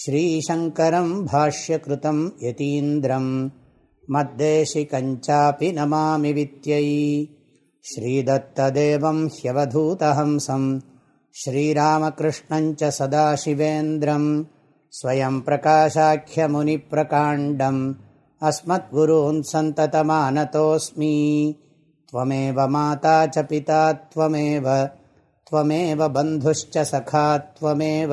श्रीशङ्करम् भाष्यकृतम् यतीन्द्रम् मद्देशिकञ्चापि नमामि वित्यै श्रीदत्तदेवम् ह्यवधूतहंसम् श्रीरामकृष्णम् च सदाशिवेन्द्रम् स्वयम् प्रकाशाख्यमुनिप्रकाण्डम् अस्मद्गुरून् सन्ततमानतोऽस्मि त्वमेव माता च पिता त्वमेव त्वमेव बन्धुश्च सखा त्वमेव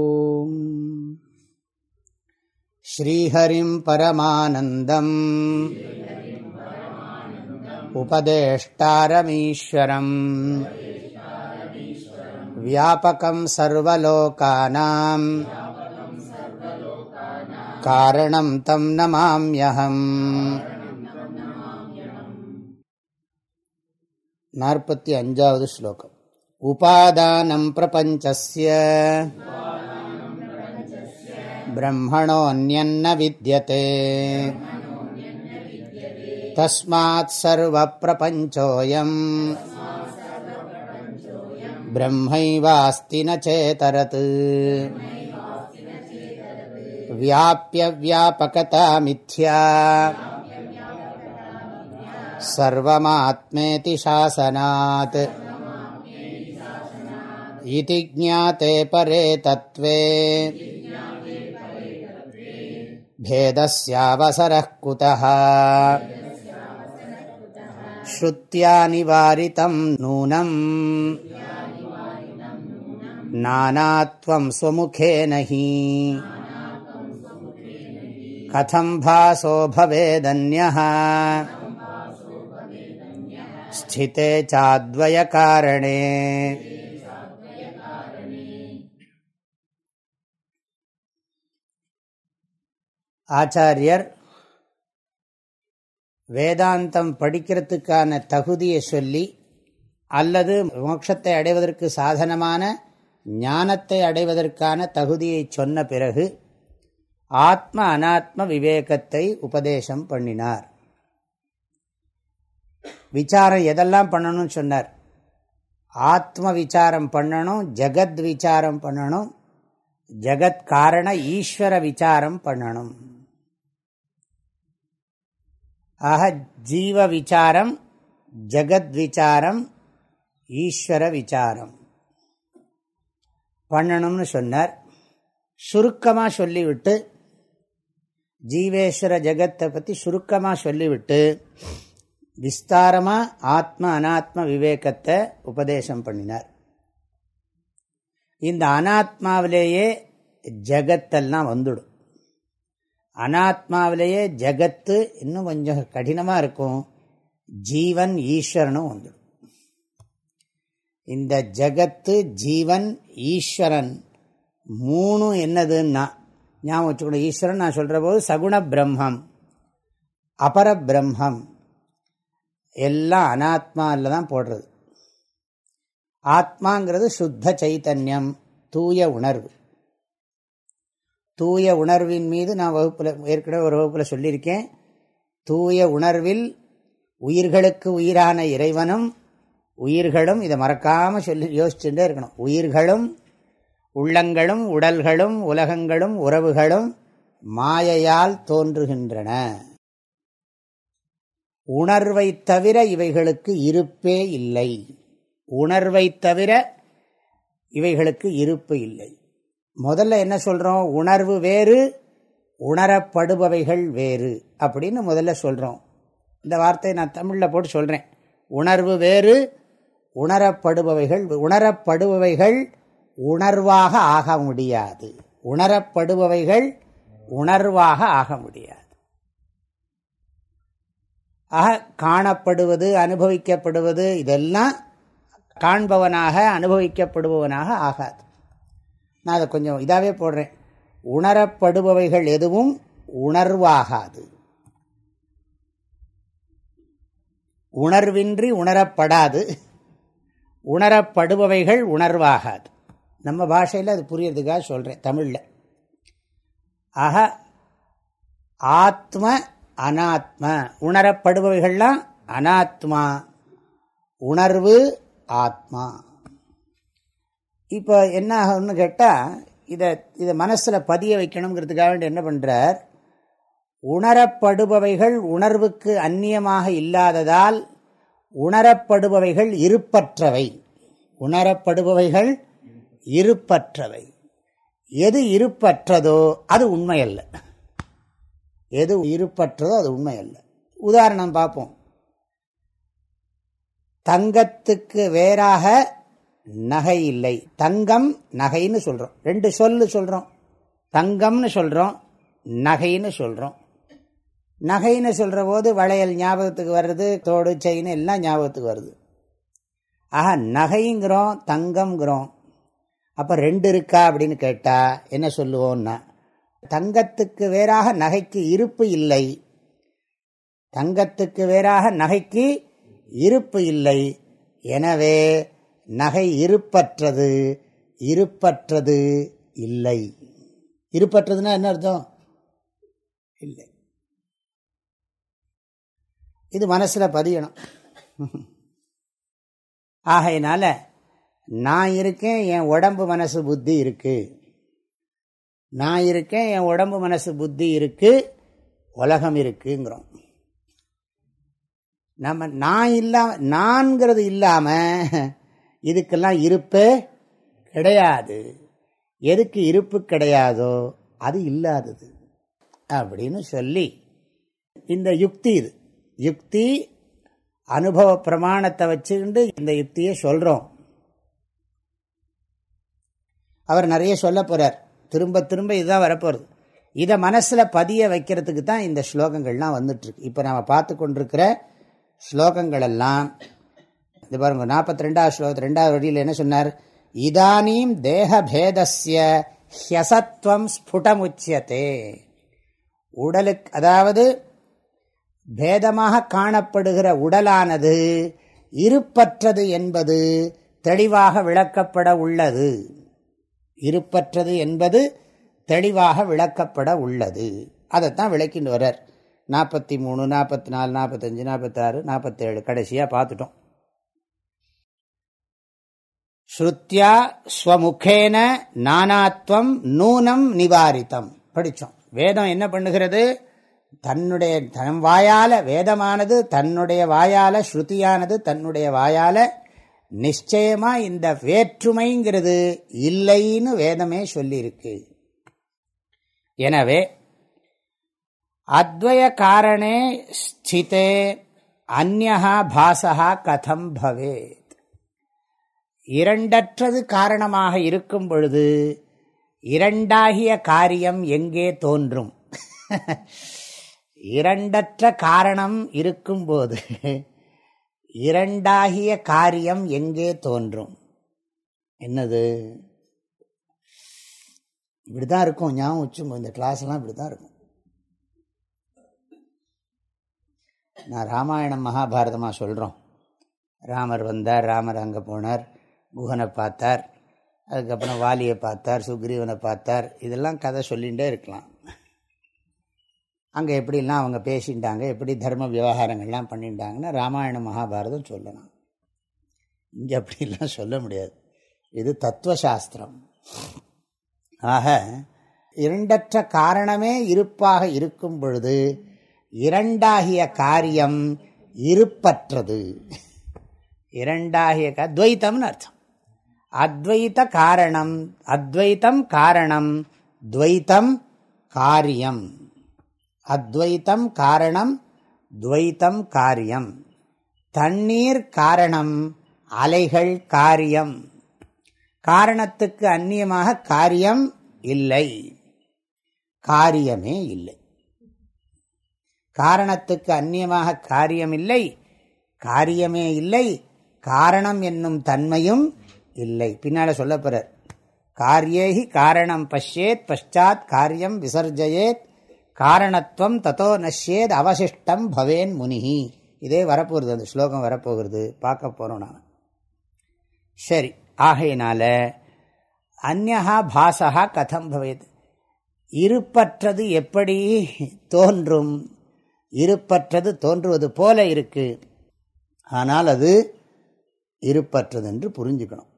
ஸ்ரீஹரிம் பரமானந்தம் उपदेष्टारमीश्वरम् व्यापकम् सर्वलोकानाम् कारणम् तं नमाम्यहम् नार्पति अञ्जावद् श्लोकम् उपादानम् प्रपञ्चस्य ब्रह्मणोऽन्यन्न विद्यते तस्मात् सर्वप्रपञ्चोऽयम् ब्रह्मैवास्ति न चेतरत् व्याप्यव्यापकता मिथ्या सर्वमात्मेति शासनात् इति ज्ञाते परे तत्त्वे भेदस्यावसरः कुतः श्रुत्या निवारितं नूनम् नानात्वं स्वमुखेन हि कथं भासो भवेदन्यः स्थिते चाद्वयकारणे ஆச்சாரியர் வேதாந்தம் படிக்கிறதுக்கான தகுதியை சொல்லி அல்லது மோட்சத்தை அடைவதற்கு சாதனமான ஞானத்தை அடைவதற்கான தகுதியை சொன்ன பிறகு ஆத்ம அனாத்ம விவேகத்தை உபதேசம் பண்ணினார். விசாரம் எதெல்லாம் பண்ணணும்னு சொன்னார்? ஆத்ம விசாரம் பண்ணணும் ஜெகத் விசாரம் பண்ணணும் ஜெகத் காரண ஈஸ்வர விசாரம் பண்ணணும். ஆக ஜீவ விசாரம் ஜெகத் விசாரம் ஈஸ்வர விசாரம். பண்ணணும்னு சொன்னார். சுருக்கமாக சொல்லிவிட்டு ஜீவேஸ்வர ஜெகத்தை பற்றி சுருக்கமாக சொல்லிவிட்டு விஸ்தாரமாக ஆத்ம அனாத்ம விவேகத்தை உபதேசம் பண்ணினார். இந்த அனாத்மாவிலேயே ஜகத்தெல்லாம் வந்துடும். அனாத்மாவிலேயே ஜகத்து இன்னும் கொஞ்சம் கடினமாக இருக்கும். ஜீவன் ஈஸ்வரனும் வந்துடும். இந்த ஜகத்து ஜீவன் ஈஸ்வரன் மூணு என்னதுன்னா ஞாபகம் வச்சுக்கணும் ஈஸ்வரன் நான் சொல்கிற போது சகுண பிரம்மம் அபர பிரம்மம் எல்லாம் அனாத்மாவில் தான் போடுறது. ஆத்மாங்கிறது சுத்த சைத்தன்யம் தூய உணர்வு. தூய உணர்வின் மீது நான் வகுப்பில் ஏற்கனவே ஒரு வகுப்பில் சொல்லியிருக்கேன். தூய உணர்வில் உயிர்களுக்கு உயிரான இறைவனும் உயிர்களும் இதை மறக்காமல் சொல்லி யோசிச்சுட்டே இருக்கணும். உயிர்களும் உள்ளங்களும் உடல்களும் உலகங்களும் உறவுகளும் மாயையால் தோன்றுகின்றன. உணர்வை தவிர இவைகளுக்கு இருப்பே இல்லை. உணர்வை தவிர இவைகளுக்கு இருப்பு இல்லை. முதல்ல என்ன சொல்கிறோம் உணர்வு வேறு உணரப்படுபவைகள் வேறு அப்படின்னு முதல்ல சொல்கிறோம் இந்த வார்த்தையை நான் தமிழில் போட்டு சொல்கிறேன் உணர்வு வேறு உணரப்படுபவைகள் உணரப்படுபவைகள் உணர்வாக ஆக முடியாது. உணரப்படுபவைகள் உணர்வாக ஆக முடியாது. ஆக காணப்படுவது அனுபவிக்கப்படுவது இதெல்லாம் காண்பவனாக அனுபவிக்கப்படுபவனாக ஆகாது. நான் அதை கொஞ்சம் இதாகவே போடுறேன். உணரப்படுபவைகள் எதுவும் உணர்வாகாது. உணர்வின்றி உணரப்படாது. உணரப்படுபவைகள் உணர்வாகாது. நம்ம பாஷையில் அது புரியறதுக்காக சொல்கிறேன் தமிழில். ஆக ஆத்ம அனாத்ம. உணரப்படுபவைகள்லாம் அனாத்மா. உணர்வு ஆத்மா. இப்போ என்ன ஆகும்னு கேட்டால் இதை இதை மனசில் பதிய வைக்கணுங்கிறதுக்காக வேண்டி என்ன பண்ணுறார் உணரப்படுபவைகள் உணர்வுக்கு அந்நியமாக இல்லாததால் உணரப்படுபவைகள் இருப்பற்றவை. உணரப்படுபவைகள் இருப்பற்றவை. எது இருப்பற்றதோ அது உண்மையல்ல. எது இருப்பற்றதோ அது உண்மையல்ல. உதாரணம் பார்ப்போம் தங்கத்துக்கு வேறாக நகை இல்லை. தங்கம் நகைன்னு சொல்கிறோம் ரெண்டு சொல்லு சொல்கிறோம் தங்கம்னு சொல்கிறோம் நகைன்னு சொல்கிறோம் நகைன்னு சொல்கிற போது வளையல் ஞாபகத்துக்கு வருது தோடு செயின் எல்லாம் ஞாபகத்துக்கு வருது. ஆஹா நகைங்கிறோம் தங்கம்ங்கிறோம். அப்போ ரெண்டு இருக்கா அப்படின்னு கேட்டால் என்ன சொல்லுவோம்னா தங்கத்துக்கு வேறாக நகைக்கு இருப்பு இல்லை. தங்கத்துக்கு வேறாக நகைக்கு இருப்பு இல்லை. எனவே நகை இருப்பற்றது இருப்பற்றது இல்லை. இருப்பற்றதுன்னா என்ன அர்த்தம்? இல்லை. இது மனசில் பதியணும். ஆகையினால நான் இருக்கேன் என் உடம்பு மனசு புத்தி இருக்குது நான் இருக்கேன் என் உடம்பு மனசு புத்தி இருக்குது உலகம் இருக்குங்கிறோம். நம்ம நான் இல்லாம நான்கிறது இல்லாமல் இதுக்கெல்லாம் இருப்பு கிடையாது. எதுக்கு இருப்பு கிடையாதோ அது இல்லாதது. அப்படின்னு சொல்லி இந்த யுக்தி இது. யுக்தி அனுபவ பிரமாணத்தை வச்சுக்கிண்டு இந்த யுக்தியை சொல்கிறோம் அவர் நிறைய சொல்ல போகிறார் திரும்ப திரும்ப இதுதான் வரப்போகிறது இதை மனசில் பதிய வைக்கிறதுக்கு தான் இந்த ஸ்லோகங்கள்லாம் வந்துட்டுருக்கு. இப்போ நாம் பார்த்து கொண்டிருக்கிற ஸ்லோகங்களெல்லாம் இது பாருங்க நாற்பத்தி ரெண்டாவது ஸ்லோகத்து ரெண்டாவது வழியில் என்ன சொன்னார்? இதானீம் தேகபேதஸ்ய ஹியசத்வம் ஸ்புடமுச்சியத்தே உடலுக்கு அதாவது பேதமாக காணப்படுகிற உடலானது இருப்பற்றது என்பது தெளிவாக விளக்கப்பட உள்ளது. இருப்பற்றது என்பது தெளிவாக விளக்கப்பட உள்ளது. அதைத்தான் விளக்கின்னு வர்றார். நாற்பத்தி மூணு நாற்பத்தி நாலு நாற்பத்தஞ்சு நாற்பத்தாறு நாற்பத்தேழு கடைசியாக பார்த்துட்டோம். ஸ்ருத்யா ஸ்வமுகேன நானாத்வம் நூனம் நிவாரித்தம். படித்தோம் வேதம் என்ன பண்ணுகிறது? தன்னுடைய தன் வாயால வேதமானது தன்னுடைய வாயால ஸ்ருதியானது தன்னுடைய வாயால் நிச்சயமாக இந்த வேற்றுமைங்கிறது இல்லைன்னு வேதமே சொல்லியிருக்கு. எனவே அத்வய காரணே ஸ்திதே அந்நகா பாசகா கதம் பவேத் இரண்டற்றது காரணமாக இருக்கும் பொழுது இரண்டாகிய காரியம் எங்கே தோன்றும்? இரண்டற்ற காரணம் இருக்கும்போது இரண்டாகிய காரியம் எங்கே தோன்றும்? என்னது? இப்படிதான் இருக்கும். ஞாபகம் வச்சு இந்த கிளாஸ்லாம் இப்படிதான் இருக்கும். நான் ராமாயணம் மகாபாரதமாக சொல்கிறோம் ராமர் வந்தார் ராமர் அங்கே போனார். குகனை பார்த்தார். அதுக்கப்புறம் வாலியை பார்த்தார் சுக்ரீவனை பார்த்தார். இதெல்லாம் கதை சொல்லிகிட்டே இருக்கலாம். அங்கே எப்படிலாம் அவங்க பேசிட்டாங்க எப்படி தர்ம விவகாரங்கள்லாம் பண்ணிட்டாங்கன்னா ராமாயண மகாபாரதம் சொல்லலாம் இங்கே அப்படிலாம் சொல்ல முடியாது. இது தத்துவசாஸ்திரம். ஆக இரண்டற்ற காரணமே இருப்பாக இருக்கும் பொழுது இரண்டாகிய காரியம் இருப்பற்றது. இரண்டாகிய க துவைத்தம்னு அர்த்தம். அத்வைத காரணம் அத்வைத்தம் காரணம் துவைத்தம் காரியம். அத்வைத்தம் காரணம் துவைத்தம் காரியம். தண்ணீர் காரணம் அலைகள் காரியம். காரணத்துக்கு அந்நியமாக காரியம் இல்லை. காரியமே இல்லை. காரணத்துக்கு அந்நியமாக காரியம் இல்லை. காரியமே இல்லை. காரணம் என்னும் தன்மையும் இல்லை. பின்னால சொல்ல போறார் காரியேகி காரணம் பஷ்யேத் பஷாத் காரியம் விசர்ஜயேத் காரணத்துவம் தத்தோ நஷ்யேத் அவசிஷ்டம் பவேன் முனிஹி. இதே வரப்போகிறது அந்த ஸ்லோகம் வரப்போகிறது பார்க்க போகிறோம் நான் சரி ஆகையினால அந்நகா பாசகா கதம் பவேத். இருப்பற்றது எப்படி தோன்றும்? இருப்பற்றது தோன்றுவது போல இருக்கு. ஆனால் அது இருப்பற்றது என்று புரிஞ்சுக்கணும்.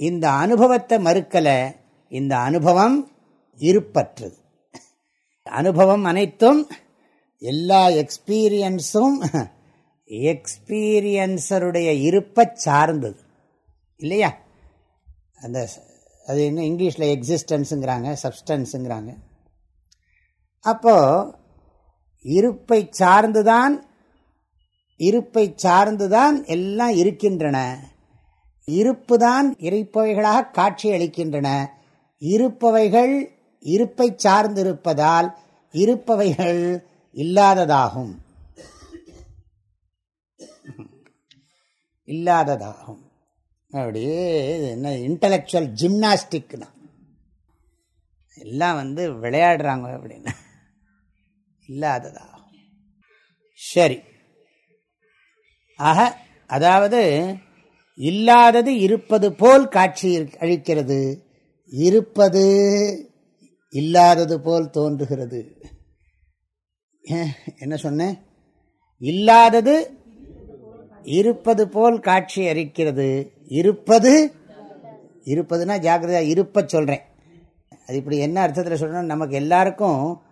இந்த அனுபவத்தை மறுக்கலை இந்த அனுபவம் இருப்பற்றது. அனுபவம் அனைத்தும் எல்லா எக்ஸ்பீரியன்ஸும் எக்ஸ்பீரியன்ஸருடைய இருப்பை சார்ந்தது. இல்லையா? அந்த அது என்ன இங்கிலீஷில் எக்ஸிஸ்டன்ஸுங்கிறாங்க சப்ஸ்டன்ஸுங்கிறாங்க அப்போது இருப்பை சார்ந்துதான் இருப்பை சார்ந்துதான் எல்லாம் இருக்கின்றன. இருப்பு தான் இருப்பவைகளாக காட்சி அளிக்கின்றன இருப்பவைகள் இருப்பை சார்ந்திருப்பதால் இருப்பவைகள் இல்லாததாகும். இல்லாததாகும். அப்படியே என்ன இன்டலெக்சுவல் ஜிம்னாஸ்டிக் தான் எல்லாம் வந்து விளையாடுறாங்க அப்படின்னா. இல்லாததாகும். சரி. ஆக அதாவது இல்லாதது இருப்பது போல் காட்சி அழிக்கிறது இருப்பது இல்லாதது போல் தோன்றுகிறது. என்ன சொன்னேன் இல்லாதது இருப்பது போல் காட்சி அளிக்கிறது. இருப்பது இருப்பதுன்னா ஜாக்கிரதையாக இருப்ப சொல்கிறேன் அது இப்படி என்ன அர்த்தத்தில் சொல்லணும் நமக்கு எல்லாருக்கும்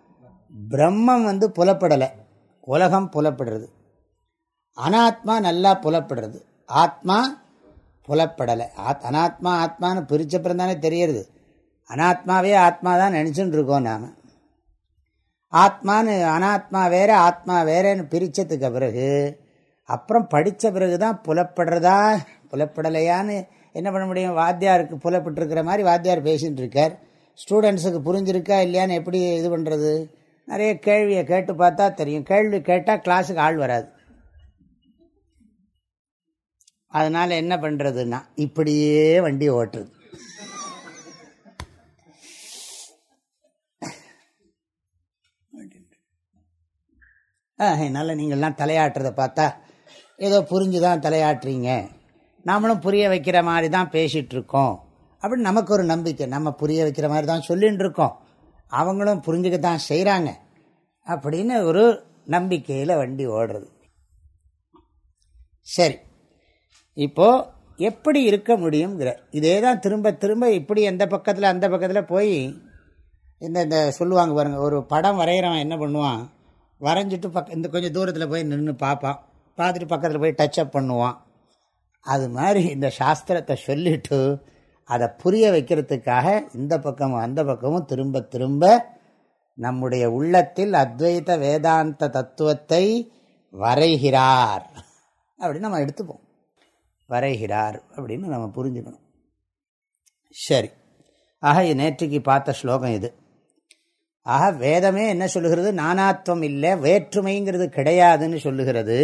பிரம்மம் வந்து புலப்படலை. உலகம் புலப்படுறது. அனாத்மா நல்லா புலப்படுறது. ஆத்மா புலப்படலை. ஆத் அனாத்மா ஆத்மான்னு பிரிச்சப்புறம் தானே தெரியறது. அனாத்மாவே ஆத்மா தான் நினச்சின்னு இருக்கோம் நாம். ஆத்மான்னு அனாத்மா வேற ஆத்மா வேறேன்னு பிரித்ததுக்கு பிறகு அப்புறம் படித்த பிறகு தான் புலப்படுறதா? புலப்படலையான்னு என்ன பண்ண முடியும்? வாத்தியாருக்கு புலப்பட்டுருக்கிற மாதிரி வாத்தியார் பேசிகிட்டு இருக்கார் ஸ்டூடெண்ட்ஸுக்கு புரிஞ்சிருக்கா இல்லையான்னு எப்படி இது பண்ணுறது நிறைய கேள்வியை கேட்டு பார்த்தா தெரியும். கேள்வி கேட்டால் கிளாஸுக்கு ஆள் வராது. அதனால் என்ன பண்ணுறதுன்னா இப்படியே வண்டி ஓட்டுறது. என்னால் நீங்கள்லாம் தலையாட்டுறதை பார்த்தா ஏதோ புரிஞ்சு தான் தலையாட்டுறீங்க. நாமளும் புரிய வைக்கிற மாதிரி தான் பேசிகிட்ருக்கோம் அப்படின்னு நமக்கு ஒரு நம்பிக்கை. நம்ம புரிய வைக்கிற மாதிரி தான் சொல்லின்னு இருக்கோம் அவங்களும் புரிஞ்சுக்க தான் செய்கிறாங்க அப்படின்னு ஒரு நம்பிக்கையில் வண்டி ஓடுறது. சரி. இப்போது எப்படி இருக்க முடியுங்கிற இதே தான் திரும்ப திரும்ப இப்படி எந்த பக்கத்தில் அந்த பக்கத்தில் போய் இந்த இந்த சொல்லுவாங்க பாருங்கள் ஒரு படம் வரைகிறவன் என்ன பண்ணுவான்? வரைஞ்சிட்டு பக்க இந்த கொஞ்சம் தூரத்தில் போய் நின்று பார்ப்பான் பார்த்துட்டு பக்கத்தில் போய் டச்சப் பண்ணுவான். அது மாதிரி இந்த சாஸ்திரத்தை சொல்லிட்டு அதை புரிய வைக்கிறதுக்காக இந்த பக்கமும் அந்த பக்கமும் திரும்ப திரும்ப நம்முடைய உள்ளத்தில் அத்வைத வேதாந்த தத்துவத்தை வரைகிறார். அப்படின்னு நம்ம எடுத்துப்போம். வரைகிறார் அப்படின்னு நம்ம புரிஞ்சுக்கணும். சரி. ஆக நேற்றுக்கு பார்த்த ஸ்லோகம் இது. ஆக வேதமே என்ன சொல்லுகிறது? நானாத்வம் இல்லை வேற்றுமைங்கிறது கிடையாதுன்னு சொல்லுகிறது.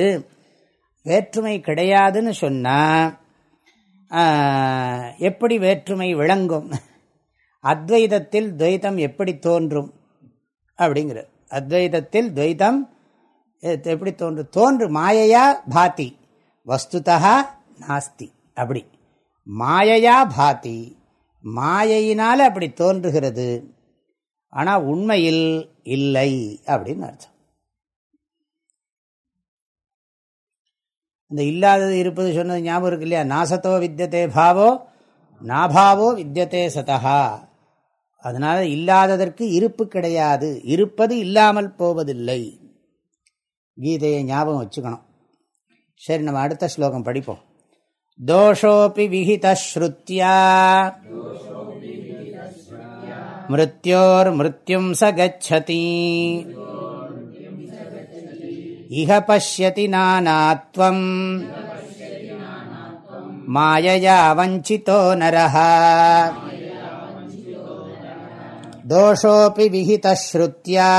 வேற்றுமை கிடையாதுன்னு சொன்னால் எப்படி வேற்றுமை விளங்கும்? அத்வைதத்தில் துவைதம் எப்படி தோன்றும்? அப்படிங்கிறது அத்வைதத்தில் துவைதம் எப்படி தோன்றும் தோன்று மாயையா பாத்தி வஸ்துதா நாஸ்தி அப்படி. மாயையா பாத்தி மாயையினால் அப்படி தோன்றுகிறது. ஆனால் உண்மையில் இல்லை அப்படின்னு அர்த்தம். இந்த இல்லாதது இருப்பது சொன்னது ஞாபகம் இருக்கு இல்லையா? நாசத்தோ வித்தியதே பாவோ நாபாவோ வித்தியதே சதா அதனால இல்லாததற்கு இருப்பு கிடையாது. இருப்பது இல்லாமல் போவதில்லை. கீதையை ஞாபகம் வச்சுக்கணும். சரி நம்ம அடுத்த ஸ்லோகம் படிப்போம். दोषोऽपि विहितश्रुत्या मृत्योर्मृत्युं स गच्छति इह पश्यति नानात्वम् मायया वञ्चितो नरः दोषोऽपि विहितश्रुत्या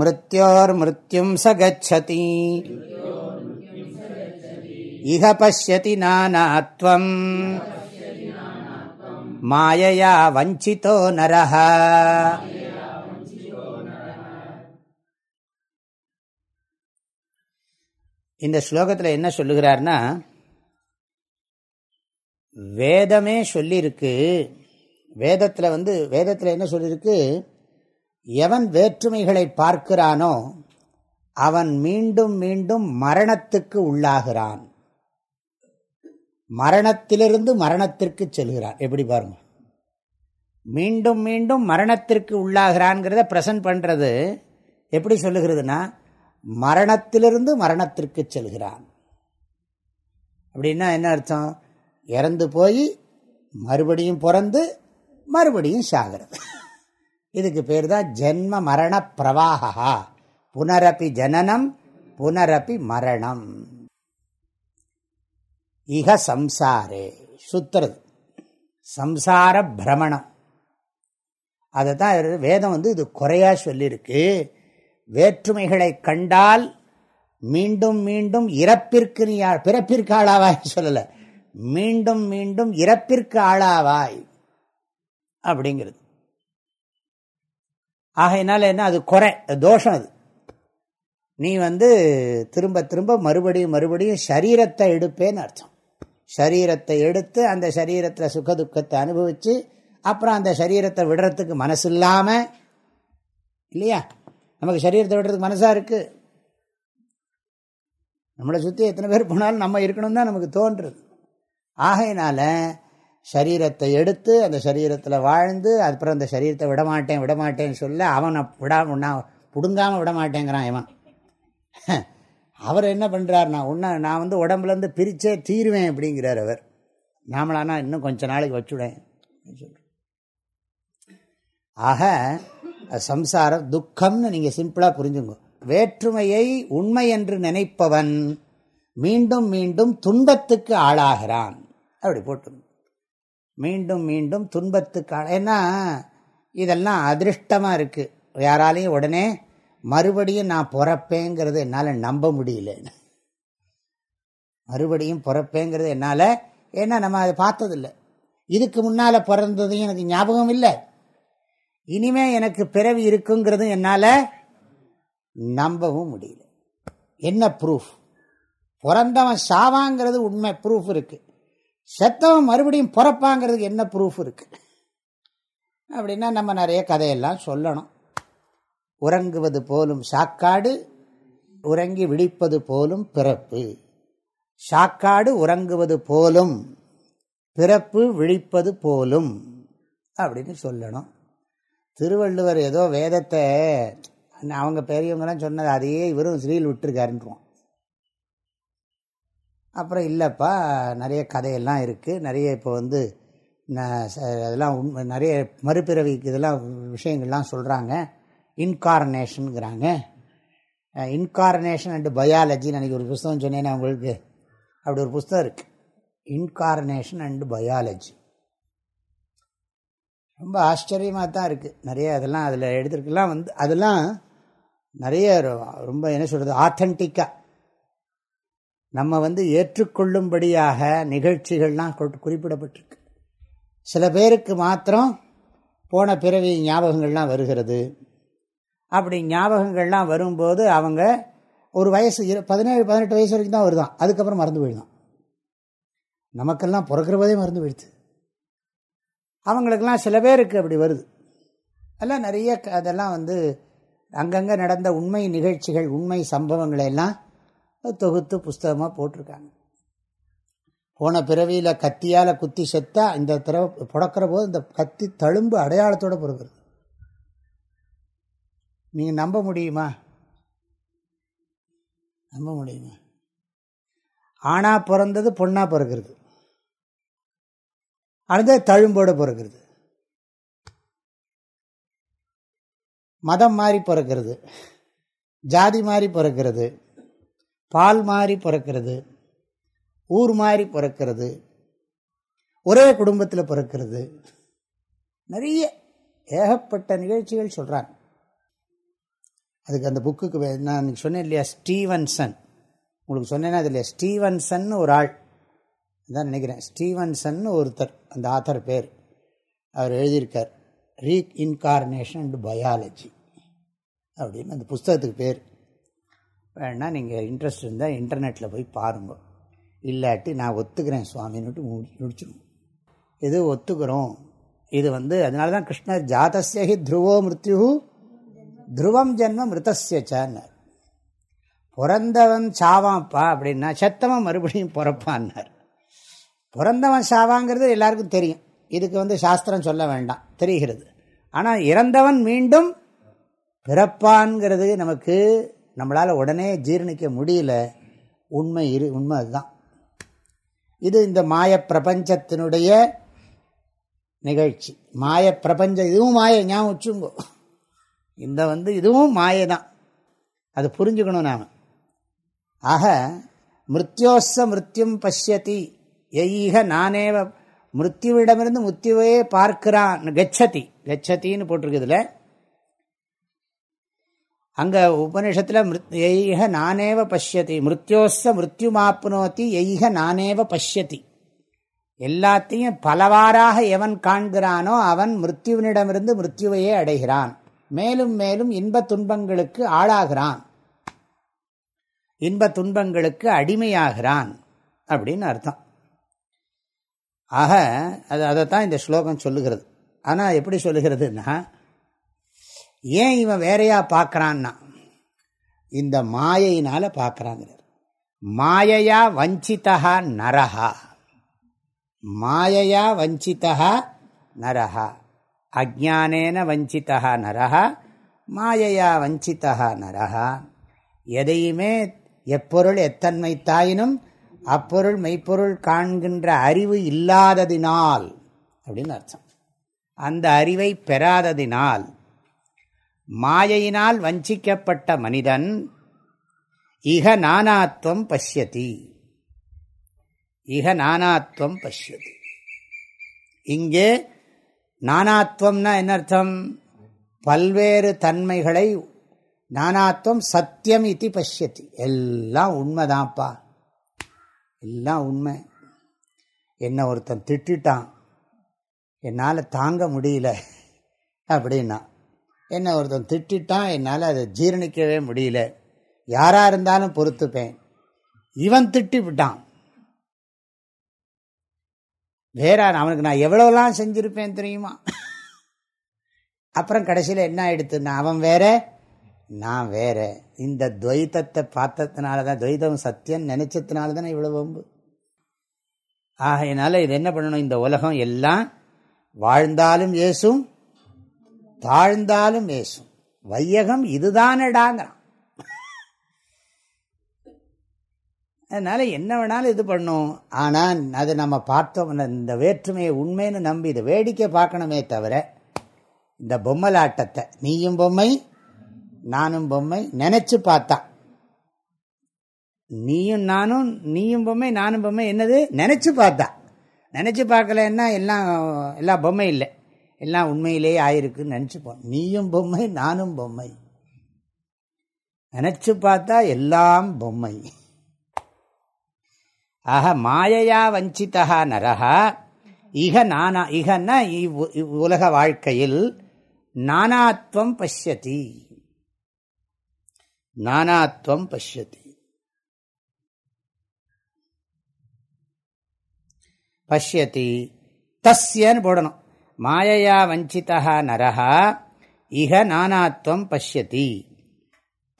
मृत्योर्मृत्युं स गच्छति இஹ பசியதி நானாத்வம் மாயையா வஞ்சிதோ நரஹ இந்த ஸ்லோகத்தில் என்ன சொல்லுகிறார்னா வேதமே சொல்லியிருக்கு வேதத்தில் வந்து வேதத்தில் என்ன சொல்லியிருக்கு எவன் வேற்றுமைகளை பார்க்கிறானோ அவன் மீண்டும் மீண்டும் மரணத்துக்கு உள்ளாகிறான். மரணத்திலிருந்து மரணத்திற்கு செல்கிறான் எப்படி பாருங்க. மீண்டும் மீண்டும் மரணத்திற்கு உள்ளாகிறான்ங்கிறத பிரசன்ட் பண்ணுறது எப்படி சொல்லுகிறதுனா மரணத்திலிருந்து மரணத்திற்கு செல்கிறான். அப்படின்னா என்ன அர்த்தம்? இறந்து போய் மறுபடியும் பிறந்து மறுபடியும் சாகிறது. இதுக்கு பேர் தான் ஜென்ம மரண பிரவாகா புனரப்பி ஜனனம் புனரப்பி மரணம். இக சம்சாரே சுத்துறது சம்சார பிரமணம். அதை தான் வேதம் வந்து இது குறையா சொல்லியிருக்கு வேற்றுமைகளை கண்டால் மீண்டும் மீண்டும் இறப்பிற்கு நீ பிறப்பிற்கு ஆளாவாய் சொல்லலை. மீண்டும் மீண்டும் இறப்பிற்கு ஆளாவாய் அப்படிங்கிறது. ஆகையினால என்ன அது குறை தோஷம் அது. நீ வந்து திரும்ப திரும்ப மறுபடியும் மறுபடியும் சரீரத்தை எடுப்பேன்னு அர்த்தம். சரீரத்தை எடுத்து அந்த சரீரத்தில் சுகதுக்கத்தை அனுபவித்து அப்புறம் அந்த சரீரத்தை விடுறதுக்கு மனசு இல்லாமல் இல்லையா? நமக்கு சரீரத்தை விடுறதுக்கு மனசாக இருக்குது நம்மளை சுற்றி எத்தனை பேர் போனாலும் நம்ம இருக்கணும் தான் நமக்கு தோன்றுறது. ஆகையினால சரீரத்தை எடுத்து அந்த சரீரத்தில் வாழ்ந்து அப்புறம் அந்த சரீரத்தை விடமாட்டேன் விடமாட்டேன்னு சொல்ல அவனை விடா நான் பிடுங்காமல் விடமாட்டேங்கிறான் இவன். அவர் என்ன பண்ணுறார் நான் உன்ன நான் வந்து உடம்புலேருந்து பிரித்தே தீருவேன் அப்படிங்கிறார் அவர். நாமளானா இன்னும் கொஞ்ச நாளைக்கு வச்சுடேன் சொல்கிறேன் ஆக சம்சாரம் துக்கம்னு நீங்கள் சிம்பிளாக புரிஞ்சுங்க. வேற்றுமையை உண்மை என்று நினைப்பவன் மீண்டும் மீண்டும் துன்பத்துக்கு ஆளாகிறான். அப்படி போட்டு மீண்டும் மீண்டும் துன்பத்துக்கு ஆள் ஏன்னா இதெல்லாம் அதிருஷ்டமாக இருக்குது யாராலையும் உடனே மறுபடியும் நான் பிறப்பேங்கிறது என்னால் நம்ப முடியல. மறுபடியும் பிறப்பேங்கிறது என்னால் ஏன்னா நம்ம அதை பார்த்ததில்லை. இதுக்கு முன்னால் பிறந்ததையும் எனக்கு ஞாபகம் இல்லை. இனிமே எனக்கு பிறவி இருக்குங்கிறதும் என்னால் நம்பவும் முடியல. என்ன ப்ரூஃப் பிறந்தவன் சாவாங்கிறது உண்மை ப்ரூஃப் இருக்குது செத்தவன் மறுபடியும் பிறப்பாங்கிறதுக்கு என்ன ப்ரூஃப் இருக்குது அப்படின்னா நம்ம நிறைய கதையெல்லாம் சொல்லணும். உறங்குவது போலும் சாக்காடு உறங்கி விழிப்பது போலும் பிறப்பு. சாக்காடு உறங்குவது போலும் பிறப்பு விழிப்பது போலும் அப்படின்னு சொல்லணும். திருவள்ளுவர் ஏதோ வேதத்தை அவங்க பெரியவங்களாம் சொன்னது அதையே இவரும் ஸ்ரீல் விட்டுருக்காருன்றோம் அப்புறம் இல்லைப்பா நிறைய கதையெல்லாம் இருக்குது நிறைய இப்போ வந்து அதெல்லாம் உண்மை நிறைய மறுபிறவிக்கு இதெல்லாம் விஷயங்கள்லாம் சொல்கிறாங்க இன்கார்னேஷனுங்கிறாங்க இன்கார்னேஷன் அண்டு பயாலஜின்னு அன்றைக்கி ஒரு புஸ்தகம் சொன்னேன்னா உங்களுக்கு. அப்படி ஒரு புஸ்தகம் இருக்குது இன்கார்னேஷன் அண்டு பயாலஜி ரொம்ப ஆச்சரியமாக தான் இருக்குது நிறைய அதெல்லாம் அதில் எடுத்துருக்கலாம். வந்து அதெல்லாம் நிறைய ரொம்ப என்ன சொல்கிறது ஆத்தன்டிக்காக நம்ம வந்து ஏற்றுக்கொள்ளும்படியாக நிகழ்ச்சிகள்லாம் குறிப்பிடப்பட்டிருக்கு. சில பேருக்கு மாத்திரம் போன பிறவி ஞாபகங்கள்லாம் வருகிறது. அப்படி ஞாபகங்கள்லாம் வரும்போது அவங்க ஒரு வயசு இரு பதினேழு பதினெட்டு வயசு வரைக்கும் தான் வருதான். அதுக்கப்புறம் மறந்து போயிடுதான். நமக்கெல்லாம் பிறக்கிற போதே மறந்து போயிடுது. அவங்களுக்கெல்லாம் சில பேருக்கு அப்படி வருது. எல்லாம் நிறைய அதெல்லாம் வந்து அங்கங்கே நடந்த உண்மை நிகழ்ச்சிகள் உண்மை சம்பவங்களை எல்லாம் தொகுத்து புஸ்தகமாக போட்டிருக்காங்க. போன பிறவியில் கத்தியால் குத்தி செத்தா இந்த தடவை பிறக்கிற போது இந்த கத்தி தழும்பு அடையாளத்தோடு பிறகுறது நீங்கள் நம்ப முடியுமா? நம்ப முடியுமா? ஆணாக பிறந்தது பொண்ணாக பிறக்கிறது. அடுத்த தழும்போடு பிறக்கிறது. மதம் மாறி பிறக்கிறது. ஜாதி மாதிரி பிறக்கிறது. பால் மாதிரி பிறக்கிறது. ஊர் மாதிரி பிறக்கிறது. ஒரே குடும்பத்தில் பிறக்கிறது. நிறைய ஏகப்பட்ட நிகழ்ச்சிகள் சொல்கிறாங்க அதுக்கு அந்த புக்குக்கு நான் சொன்னேன் இல்லையா ஸ்டீவன்சன். உங்களுக்கு சொன்னேன்னா அது இல்லையா ஸ்டீவன்சன் ஒரு ஆள். தான் நினைக்கிறேன். ஸ்டீவன்சன் ஒருத்தர் அந்த ஆத்தர் பேர். அவர் எழுதியிருக்கார் ரீ இன்கார்னேஷன் அண்ட் பயாலஜி அப்படின்னு அந்த புஸ்தகத்துக்கு பேர். வேணால் நீங்கள் இன்ட்ரெஸ்ட் இருந்தால் இன்டர்நெட்டில் போய் பாருங்கள் இல்லாட்டி நான் ஒத்துக்கிறேன் சுவாமின்னுட்டு முடிச்சிடும் இது ஒத்துக்கிறோம்? இது வந்து அதனால தான் கிருஷ்ணர் ஜாதசேகி த்ருவோ மிருத்யு துருவம் ஜென்மம் மிருதஸ்யச்சான்னார் பிறந்தவன் சாவான்ப்பா அப்படின்னா செத்தவன் மறுபடியும் பிறப்பான்னார். பிறந்தவன் சாவாங்கிறது எல்லாருக்கும் தெரியும். இதுக்கு வந்து சாஸ்திரம் சொல்ல வேண்டாம். தெரிகிறது. ஆனால் இறந்தவன் மீண்டும் பிறப்பான்ங்கிறது நமக்கு நம்மளால் உடனே ஜீரணிக்க முடியல. உண்மை இரு உண்மை அதுதான். இது இந்த மாய பிரபஞ்சத்தினுடைய நிகழ்ச்சி. மாய பிரபஞ்சம் இதுவும் மாய ஞாபகம் வச்சுங்கோ இந்த வந்து இதுவும் மாயை தான் அது புரிஞ்சுக்கணும் நாம். ஆக மிருத்யோச மிருத்யும் பசியதி எய்க நானேவ மிருத்யுவிடமிருந்து முத்தியவையே பார்க்கிறான் கச்சதி. கச்சத்தின்னு போட்டிருக்குதுல. அங்கே உபனிஷத்தில் எய்க நானேவ பசியதி மிருத்யோச மிருத்யுமாப்னோத்தி எய்க நானேவ பசியதி எல்லாத்தையும் பலவாறாக எவன் காண்கிறானோ அவன் மிருத்யுவினிடமிருந்து மிருத்யுவையே அடைகிறான். மேலும் மேலும் இன்ப துன்பங்களுக்கு ஆளாகிறான். இன்ப துன்பங்களுக்கு அடிமையாகிறான் அப்படின்னு அர்த்தம். ஆக அது அதைத்தான் இந்த ஸ்லோகம் சொல்லுகிறது. ஆனால் எப்படி சொல்லுகிறதுன்னா ஏன் இவன் வேறையா பார்க்குறான்னா இந்த மாயையினால பார்க்குறாங்கிறார். மாயையா வஞ்சிதா நரஹா. மாயையா வஞ்சிதா நரஹா. அஜானேன வஞ்சிதா நரஹா மாயையா வஞ்சிதா நரஹா. எதையுமே எப்பொருள் எத்தன்மை தாயினும் அப்பொருள் மெய்ப்பொருள் காண்கின்ற அறிவு இல்லாததினால் அப்படின்னு அர்த்தம். அந்த அறிவை பெறாததினால் மாயையினால் வஞ்சிக்கப்பட்ட மனிதன் இக நானாத்வம் பசியதி இக நானாத்வம் பசியதி இங்கே நானாத்வம்னா என்ன அர்த்தம்? பல்வேறு தன்மைகளை நானாத்வம் சத்தியம் இது பசியத்தி எல்லாம் உண்மைதான்ப்பா. எல்லாம் உண்மை. என்னை ஒருத்தன் திட்டான் என்னால் தாங்க முடியல அப்படின்னா. என்னை ஒருத்தன் திட்டான் என்னால் அதை ஜீரணிக்கவே முடியல. யாராக இருந்தாலும் பொறுத்துப்பேன். இவன் திட்டிவிட்டான். வேற அவனுக்கு நான் எவ்வளோலாம் செஞ்சுருப்பேன் தெரியுமா? அப்புறம் கடைசியில் என்ன ஆயிடுத்துன்னா அவன் வேற நான் வேற. இந்த துவைத்தத்தை பார்த்ததுனால தான் துவைதம் சத்தியம் நினைச்சதுனால தானே இவ்வளோ வம்பு? ஆகையினால இது என்ன பண்ணணும்? இந்த உலகம் எல்லாம் வாழ்ந்தாலும் ஏசும் தாழ்ந்தாலும் ஏசும். வையகம் இதுதானடாங்கிறான். அதனால என்ன வேணாலும் இது பண்ணும். ஆனால் அது நம்ம பார்த்தோம் இந்த வேற்றுமையை உண்மைன்னு நம்பி இதை வேடிக்கை பார்க்கணுமே தவிர இந்த பொம்மலாட்டத்தை நீயும் பொம்மை நானும் பொம்மை நினச்சி பார்த்தா. நீயும் நானும் நீயும் பொம்மை நானும் பொம்மை என்னது? நினச்சி பார்த்தா. நினச்சி பார்க்கலன்னா எல்லாம் எல்லாம் பொம்மை இல்லை. எல்லாம் உண்மையிலேயே ஆயிருக்குன்னு நினச்சிப்போம் நீயும் பொம்மை நானும் பொம்மை. நினச்சி பார்த்தா எல்லாம் பொம்மை. ஆக மாயையா வஞ்சிதா நரகா இக நானா இகன்னா உலக வாழ்க்கையில் நானாத்வம் பசியதி நானாத்வம் பசியதி பசியதி தஸ்யன்னு போடணும். மாயையா வஞ்சிதா நரகா இக நானாத்வம் பசியதி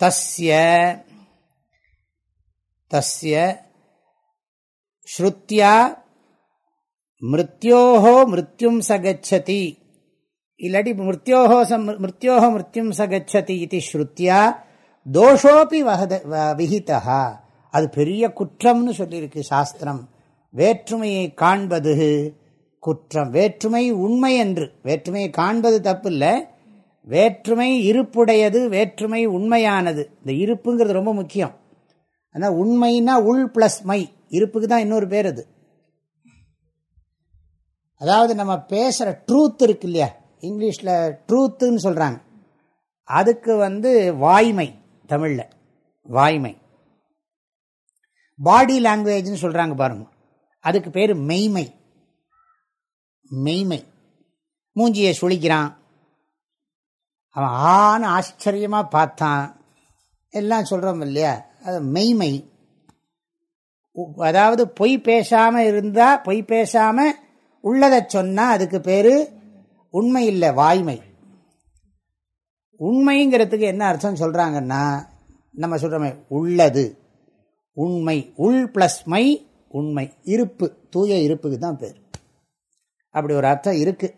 தஸ்ய தஸ்ய ஸ்ருத்தியா மிருத்யோஹோ மிருத்யும் சகச்சதி இல்லாட்டி மிருத்யோஹோ மிருத்யோஹோ மிருத்யும் சகச்சதி இது ஸ்ருத்தியா தோஷோப்பி வகத விகிதா அது பெரிய குற்றம்னு சொல்லியிருக்கு சாஸ்திரம். வேற்றுமையை காண்பது குற்றம். வேற்றுமை உண்மை என்று வேற்றுமையை காண்பது தப்பு இல்லை வேற்றுமை இருப்புடையது வேற்றுமை உண்மையானது. இந்த இருப்புங்கிறது ரொம்ப முக்கியம். ஆனால் உண்மைன்னா உள் பிளஸ் மை இருப்புக்கு தான் இன்னொரு பேர் அது. அதாவது நம்ம பேசுகிற ட்ரூத் இருக்கு இல்லையா? இங்கிலீஷில் ட்ரூத்துன்னு சொல்கிறாங்க அதுக்கு வந்து வாய்மை தமிழில். வாய்மை. பாடி லாங்குவேஜ்னு சொல்கிறாங்க பாருங்க. அதுக்கு பேர் மெய்மை. மெய்மை. மூஞ்சியை சுழிக்கிறான் அவன் ஆன்னு ஆச்சரியமாக பார்த்தான். எல்லாம் சொல்கிறோம் இல்லையா? அது மெய்மை. அதாவது பொய் பேசாமல் இருந்தால் பொய் பேசாமல் உள்ளதை சொன்னால் அதுக்கு பேர் உண்மை இல்லை வாய்மை. உண்மைங்கிறதுக்கு என்ன அர்த்தம் சொல்கிறாங்கன்னா நம்ம சொல்கிறோமே உள்ளது. உண்மை. உள் ப்ளஸ் மை உண்மை. இருப்பு. தூய இருப்புக்கு தான் பேர். அப்படி ஒரு அர்த்தம் இருக்கு.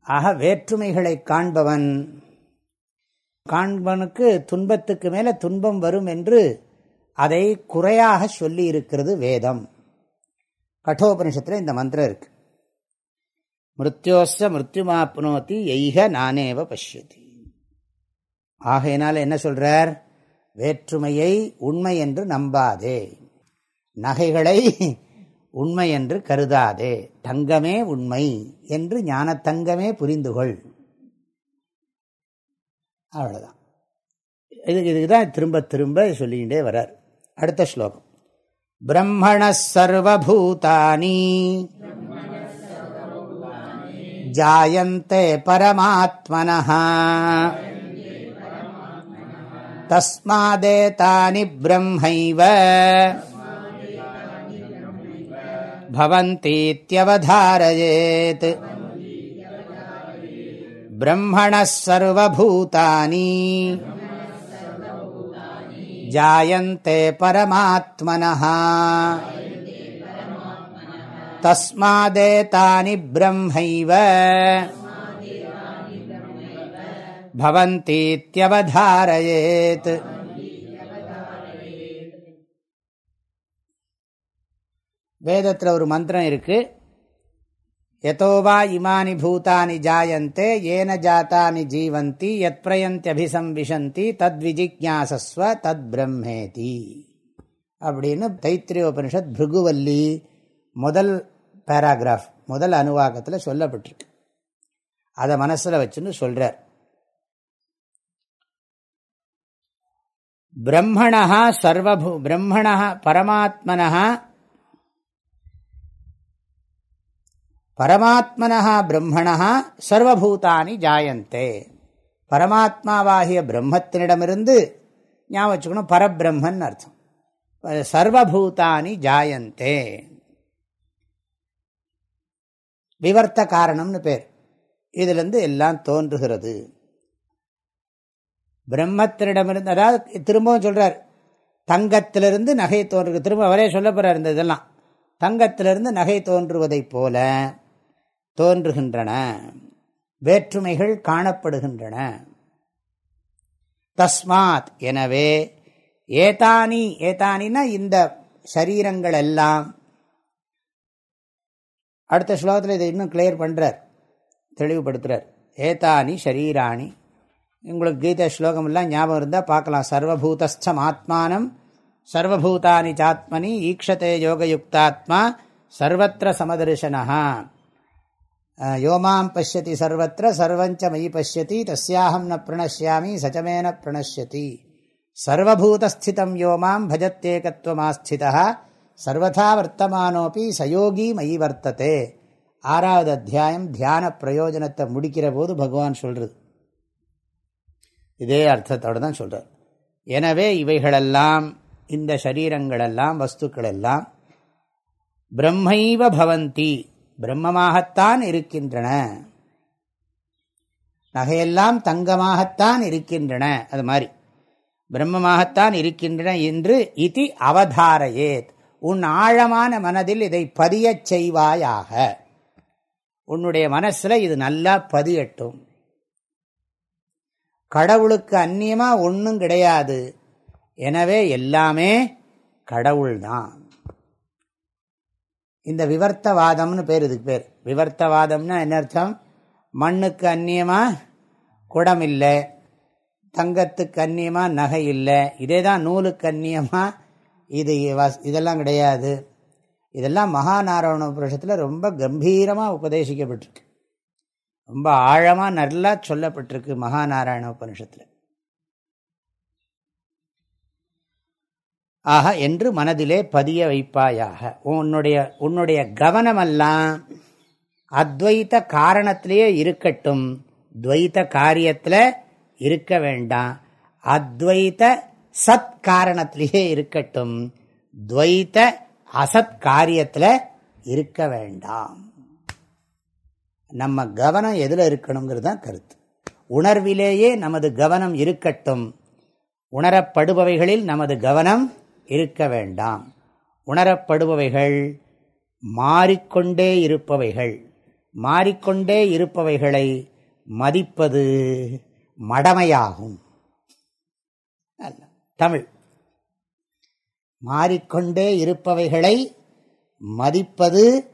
ஆக வேற்றுமைகளை காண்பவன் காண்பனுக்கு துன்பத்துக்கு மேலே துன்பம் வரும் என்று அதை குறையாக சொல்லி இருக்கிறது வேதம். கட்டோபனிஷத்தில் இந்த மந்திரம் இருக்கு. மிருத்யோச மிருத்யுமாப்னோத்தி எய்க நானேவ பஷ்யதி. ஆகையினால என்ன சொல்றார்? வேற்றுமையை உண்மை என்று நம்பாதே. நகைகளை உண்மை என்று கருதாதே. தங்கமே உண்மை என்று ஞான தங்கமே புரிந்துகொள். அவ்வளோதான் இதுக்கு இதுக்கு தான் திரும்ப திரும்ப சொல்லிக்கிட்டே வர்றார். அடுத்த ஸ்லோகம். பிரம்மணூத்தானி ஜாயந்தே பரமாத்மன தஸ்மாதேதானி பிரம்மைவ. பவந்தீத்யவதாரயேத். பிரம்மணூத்தானி जायन्ते परमात्मनः तस्मादेतानि ब्रह्मैव भवन्तीत्यवधारयेत् வேதத்தில் ஒரு மந்திரம் இருக்கு எதோவா இமானி பூதானி ஜாயந்தே ஏன ஜாத்தானி ஜீவந்தி எத் பிரயந்தியபிசம்விசந்தி தத் விஜிக்யாசஸ்வ தத் பிரம்மேதி அப்படின்னு தைத்திரியோபனிஷத் பிருகுவல்லி முதல் பேராகிராஃப் முதல் அனுவாக்கத்தில் சொல்லப்பட்டிருக்கு. அதை மனசில் வச்சுன்னு சொல்கிறார் பிரம்மணா சர்வபூ பிரம்மணா பரமாத்மனா பரமாத்மனா பிரம்மணா சர்வபூதானி ஜாயந்தே. பரமாத்மாவாகிய பிரம்மத்தினிடமிருந்து ஞாபகம் வச்சுக்கணும் பரபிரம்மன் அர்த்தம். சர்வபூதானி ஜாயந்தே. விவர்த்த காரணம்னு பேர். இதிலிருந்து எல்லாம் தோன்றுகிறது. பிரம்மத்தினிடமிருந்து அதாவது திரும்பவும் சொல்றார் தங்கத்திலிருந்து நகை தோன்றுகிறது. திரும்ப அவரே சொல்ல போறார் இந்த இதெல்லாம். தங்கத்திலிருந்து நகை தோன்றுவதைப் போல தோன்றுகின்றன. வேற்றுமைகள் காணப்படுகின்றன. தஸ்மாத் எனவே ஏதானி ஏதானினா இந்த சரீரங்கள் எல்லாம் அடுத்த ஸ்லோகத்தில் இதை இன்னும் கிளியர் பண்ணுறார் தெளிவுபடுத்துகிறார் ஏதானி ஷரீராணி உங்களுக்கு கீத ஸ்லோகமெல்லாம் ஞாபகம் இருந்தால் பார்க்கலாம். சர்வபூதஸ்தம் ஆத்மானம் சர்வபூதானி சாத்மனி ஈக்ஷதே யோகயுக்தாத்மா சர்வத்திர சமதர்சனா யோமாம் பசியதி சர்வத்திர சர்வஞ்ச மயி பசியதி தஸ்யாஹம் ந பிரணசியாமி சச்சமேன பிரணசியதி சர்வபூதஸ்திதம் யோமாம் பஜத்தேகத்துவமாஸ்திதா சர்வதா வர்த்தமானோப்பி சயோகி மயி வர்த்ததே. ஆறாவது அத்தியாயம் தியான பிரயோஜனத்தை முடிக்கிற போது பகவான் சொல்றது. இதே அர்த்தத்தோடு தான் சொல்கிறார் எனவே இவைகளெல்லாம் இந்த சரீரங்களெல்லாம் வஸ்துக்களெல்லாம் பிரம்மைவ பவந்தி. பிரம்மமாகத்தான் இருக்கின்றன. நகையெல்லாம் தங்கமாகத்தான் இருக்கின்றன. அது மாதிரி. பிரம்மமாகத்தான் இருக்கின்றன என்று இது அவதாரையேத். உன் ஆழமான மனதில் இதை பதியச் செய்வாயாக. உன்னுடைய மனசில் இது நல்லா பதியட்டும். கடவுளுக்கு அந்நியமாக ஒன்றும் கிடையாது. எனவே எல்லாமே கடவுள்தான். இந்த விவர்த்தவாதம்னு பேர் இதுக்கு பேர். விவர்த்தவாதம்னா என்ன அர்த்தம்? மண்ணுக்கு அந்நியமாக குடம் இல்லை தங்கத்துக்கு அந்நியமாக நகை இல்லை. இதே தான் நூலுக்கு அந்நியமாக இது இதெல்லாம் கிடையாது. இதெல்லாம் மகாநாராயண புருஷத்தில் ரொம்ப கம்பீரமாக உபதேசிக்கப்பட்டிருக்கு. ரொம்ப ஆழமாக நல்லா சொல்லப்பட்டிருக்கு மகாநாராயண உபனிஷத்தில் ஆக என்று மனதிலே பதிய வைப்பாயாக. உன்னுடைய உன்னுடைய கவனமெல்லாம் அத்வைத்த காரணத்திலேயே இருக்கட்டும். துவைத்த காரியத்தில் இருக்க வேண்டாம். அத்வைத்த சத் காரணத்திலேயே இருக்கட்டும். துவைத்த அசத் காரியத்தில் இருக்க வேண்டாம். நம்ம கவனம் எதில் இருக்கணுங்கிறது தான் கருத்து. உணர்விலேயே நமது கவனம் இருக்கட்டும். உணரப்படுபவைகளில் நமது கவனம் இருக்க வேண்டாம். உணரப்படுபவைகள் மாறிக்கொண்டே இருப்பவைகள். மாறிக்கொண்டே இருப்பவைகளை மதிப்பது மடமையாகும். தமிழ். மாறிக்கொண்டே இருப்பவைகளை மதிப்பது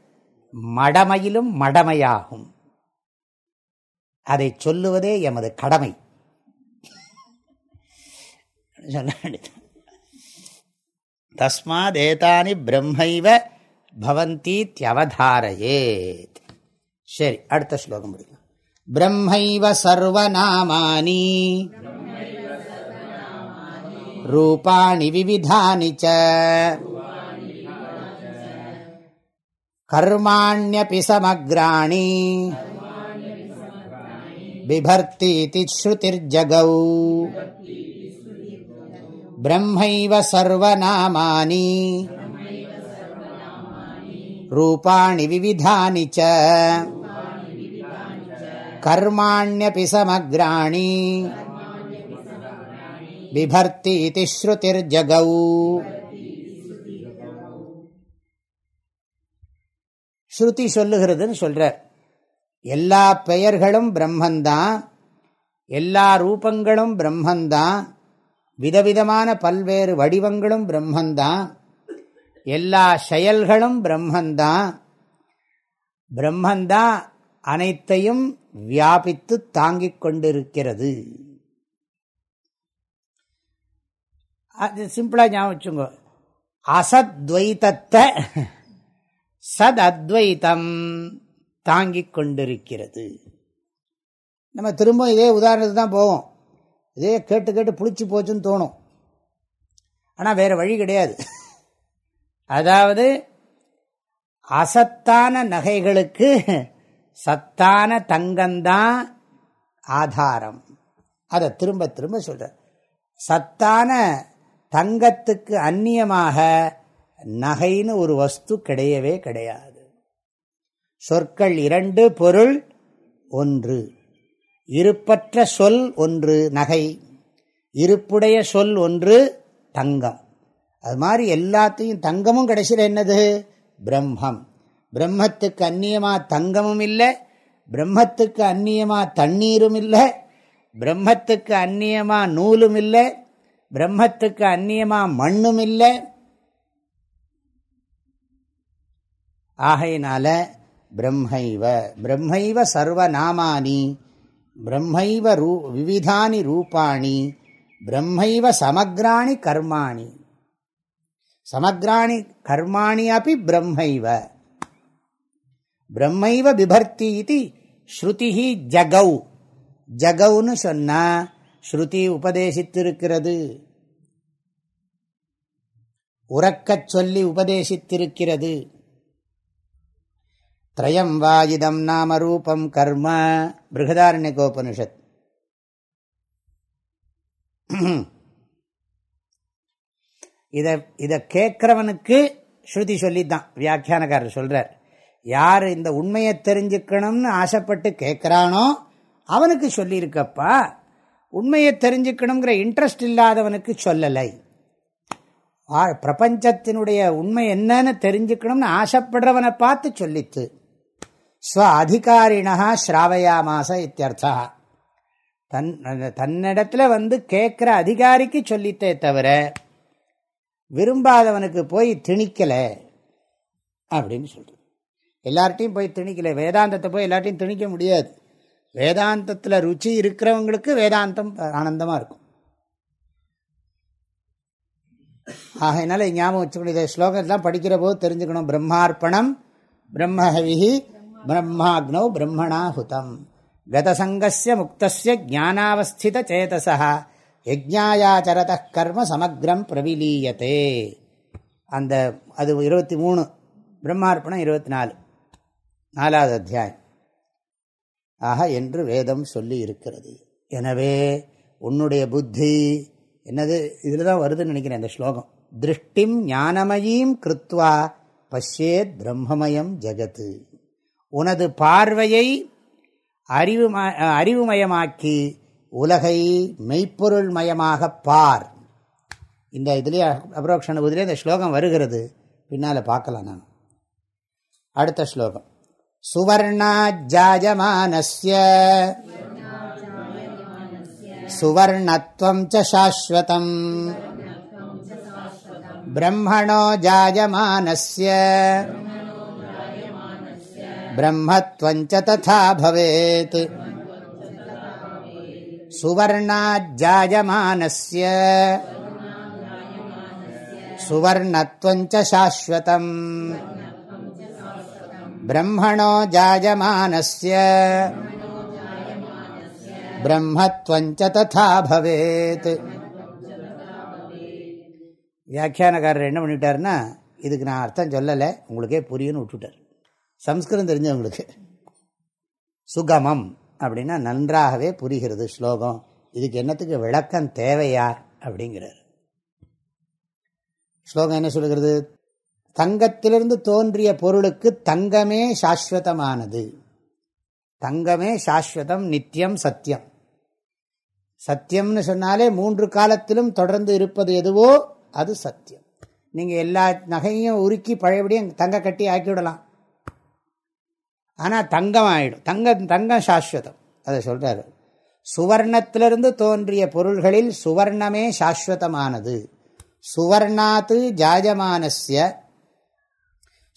மடமையிலும் மடமையாகும். அதை சொல்லுவதே எமது கடமை. தஸ்மாதேதானி பிரம்மைவ பவந்தி தியவதாரயேத் சரி அடுத்த ஸ்லோகம் முடியும் பிரம்மைவ சர்வநாமானி. ரூபாணி விவிதானி ச. கர்மாணியபி சமக்ராணி. பிபர்த்தீதி ஸ்ருதிர்ஜகௌ. பிரம்மைவ சர்வநாமானி ரூபாணி விவிதானி ச கர்மாண்யபி சமக்ராணி பிபர்த்தி இது ஸ்ருதிர்ஜகௌ ஸ்ருதி சொல்லுகிறதுன்னு சொல்கிறார் எல்லா பெயர்களும் பிரம்மந்தான் எல்லா ரூபங்களும் பிரம்மந்தான் விதவிதமான பல்வேறு வடிவங்களும் பிரம்மந்தான். எல்லா செயல்களும் பிரம்மந்தான். பிரம்மந்தான் அனைத்தையும் வியாபித்து தாங்கிக் கொண்டிருக்கிறது. அது சிம்பிளாக ஞாபகம் வச்சுங்க அசத்வைதத்தை சத் அத்வைத்தம் தாங்கிக் கொண்டிருக்கிறது. நம்ம திரும்ப இதே உதாரணத்துக்கு தான் போவோம். இதே கேட்டு கேட்டு புளிச்சு போச்சுன்னு தோணும். ஆனால் வேறு வழி கிடையாது. அதாவது அசத்தான நகைகளுக்கு சத்தான தங்கம்தான் ஆதாரம். அதை திரும்ப திரும்ப சொல்ற. சத்தான தங்கத்துக்கு அந்நியமாக நகைன்னு ஒரு வஸ்து கிடையவே கிடையாது. சொற்கள் இரண்டு பொருள் ஒன்று. இருப்பற்ற சொல் ஒன்று நகை இருப்புடைய சொல் ஒன்று தங்கம். அது மாதிரி எல்லாத்தையும் தங்கமும் கடைசியில் என்னது? பிரம்மம். பிரம்மத்துக்கு அந்நியமா தங்கமும் இல்லை பிரம்மத்துக்கு அந்நியமாக தண்ணீரும் இல்லை பிரம்மத்துக்கு அந்நியமாக நூலும் இல்லை பிரம்மத்துக்கு அந்நியமாக மண்ணும் இல்லை. ஆகையினால பிரம்மைவ பிரம்மைவ சர்வநாமானி. பிரம்மைவ ரூ விவிதானி ரூபாணி பிரம்மைவ சமக்ராணி கர்மாணி. சமக்ராணி கர்மாணி அப்படி பிரம்மைவ. பிரம்மைவ பிபர்த்தி இது ஸ்ருதி ஜகௌ. ஜகவுன்னு சொன்னா ஸ்ருதி உபதேசித்திருக்கிறது. உறக்கச் சொல்லி உபதேசித்திருக்கிறது. திரயம் வா இதம் நாம ரூபம் கர்ம. பிருகதாரண்யகோபனிஷத். இதை இதை கேட்குறவனுக்கு ஸ்ருதி சொல்லித்தான். வியாக்கியானக்காரர் சொல்கிறார் யார் இந்த உண்மையை தெரிஞ்சுக்கணும்னு ஆசைப்பட்டு கேட்குறானோ அவனுக்கு சொல்லியிருக்கப்பா உண்மையை தெரிஞ்சுக்கணுங்கிற இன்ட்ரெஸ்ட் இல்லாதவனுக்கு சொல்லலை. பிரபஞ்சத்தினுடைய உண்மை என்னன்னு தெரிஞ்சுக்கணும்னு ஆசைப்படுறவனை பார்த்து சொல்லித்து. ஸ்வ அதிகாரிணா ஸ்ராவயாமாச இத்தியர்த்தா. தன் தன்னிடத்துல வந்து கேட்குற அதிகாரிக்கு சொல்லித்தே தவிர விரும்பாதவனுக்கு போய் திணிக்கலை அப்படின்னு சொல்றது. எல்லார்ட்டையும் போய் திணிக்கலை. வேதாந்தத்தை போய் எல்லார்ட்டையும் திணிக்க முடியாது. வேதாந்தத்தில் ருச்சி இருக்கிறவங்களுக்கு வேதாந்தம் ஆனந்தமாக இருக்கும். ஆகையினால ஞாபகம் வச்சுக்கணும். இதை ஸ்லோகத்தெலாம் படிக்கிற போது தெரிஞ்சுக்கணும். பிரம்மார்ப்பணம் பிரம்மஹவிஹி பிரம்மாக்னோ பிரம்மணாஹுதம் கதசங்கசிய முக்தசிய ஜானாவஸ்தித சேதசா யஜ்ஞாயாச்சரத கர்ம சமக்ரம் பிரவிலீயத்தே அந்த அது இருபத்தி மூணு பிரம்மார்ப்பணம் இருபத்தி நாலு நாலாவது அத்தியாயம். ஆக என்று வேதம் சொல்லி இருக்கிறது. எனவே உன்னுடைய புத்தி என்னது இதில் தான் வருதுன்னு நினைக்கிறேன் இந்த ஸ்லோகம். திருஷ்டிம் ஞானமயீம் கிருத்வா பஷ்யேத் பிரம்மமயம் ஜகத்து. உனது பார்வையை அறிவு அறிவுமயமாக்கி உலகை மெய்ப்பொருள் மயமாக பார். இந்த இதுலேயே அபரோக்ஷண புதிலே இந்த ஸ்லோகம் வருகிறது. பின்னால் பார்க்கலாம் நான் அடுத்த ஸ்லோகம். சுவர்ணாஜாயமானஸ்ய சுவர்ணத்வம் சாஸ்வதம். பிரம்மணோ ஜாயமானஸ்ய ब्रह्मत्वञ्च तथा भवेत् सुवर्णाज्जायमानस्य सुवर्णत्वञ्च शाश्वतम् ब्रह्मणो जायमानस्य ब्रह्मत्वञ्च तथा भवेत् வியாக்கியானக்காரர் என்ன பண்ணிட்டாருன்னா இதுக்கு நான் அர்த்தம் சொல்லலை உங்களுக்கே புரியுன்னு விட்டுட்டார் சம்ஸ்கிருதம் தெரிஞ்சவங்களுக்கு. சுகமம் அப்படின்னா நன்றாகவே புரிகிறது ஸ்லோகம். இதுக்கு என்னத்துக்கு விளக்கம் தேவையார் அப்படிங்கிறார். ஸ்லோகம் என்ன சொல்கிறது? தங்கத்திலிருந்து தோன்றிய பொருளுக்கு தங்கமே சாஸ்வதமானது. தங்கமே சாஸ்வதம் நித்தியம் சத்தியம் சத்தியம்னு சொன்னாலே மூன்று காலத்திலும் தொடர்ந்து இருப்பது எதுவோ அது சத்தியம் நீங்கள் எல்லா நகையும் உருக்கி பழையபடியும் தங்க கட்டி ஆக்கிவிடலாம். ஆனால் தங்கம் ஆயிடும். தங்கம் தங்கம் சாஸ்வதம். அதை சொல்கிறார் சுவர்ணத்திலிருந்து தோன்றிய பொருள்களில் சுவர்ணமே சாஸ்வதமானது. சுவர்ணாத்து ஜாஜமானசிய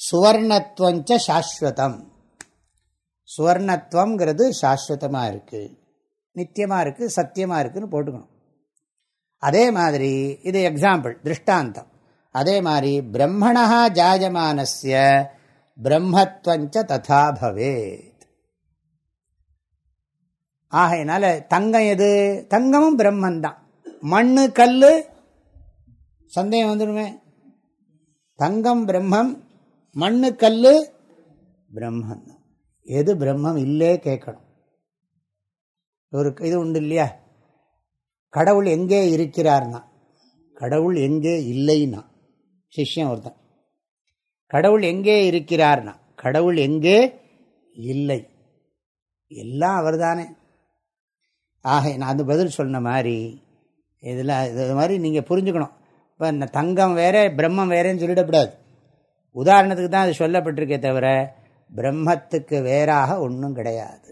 சுவர்ணத்துவஞ்ச சாஸ்வதம். சுவர்ணத்துவங்கிறது சாஸ்வதமாக இருக்குது நித்தியமாக இருக்குது சத்தியமாக இருக்குதுன்னு போட்டுக்கணும். அதே மாதிரி இது எக்ஸாம்பிள் திருஷ்டாந்தம். அதே மாதிரி பிரம்மணா ஜாஜமானசிய பிரம்மத்வஞ்ச ததா பவேத். ஆகையினால தங்கம் எது? தங்கமும் பிரம்மந்தான். மண்ணு கல் சந்தேகம் வந்துடுமே. தங்கம் பிரம்மம் மண்ணு கல் பிரம்மன் எது பிரம்மம் இல்லே கேட்கணும். ஒரு இது உண்டு இல்லையா? கடவுள் எங்கே இருக்கிறார்னா கடவுள் எங்கே இல்லைன்னா சிஷ்யம் ஒருத்தன். கடவுள் எங்கே இருக்கிறார்னா கடவுள் எங்கே இல்லை. எல்லாம் அவர் தானே ஆக நான் அந்த பதில் சொன்ன மாதிரி இதில் இது மாதிரி நீங்கள் புரிஞ்சுக்கணும். இப்போ இந்த தங்கம் வேற பிரம்மம் வேறேன்னு சொல்லிடக்கூடாது. உதாரணத்துக்கு தான் அது சொல்லப்பட்டிருக்கே தவிர பிரம்மத்துக்கு வேறாக ஒன்றும் கிடையாது.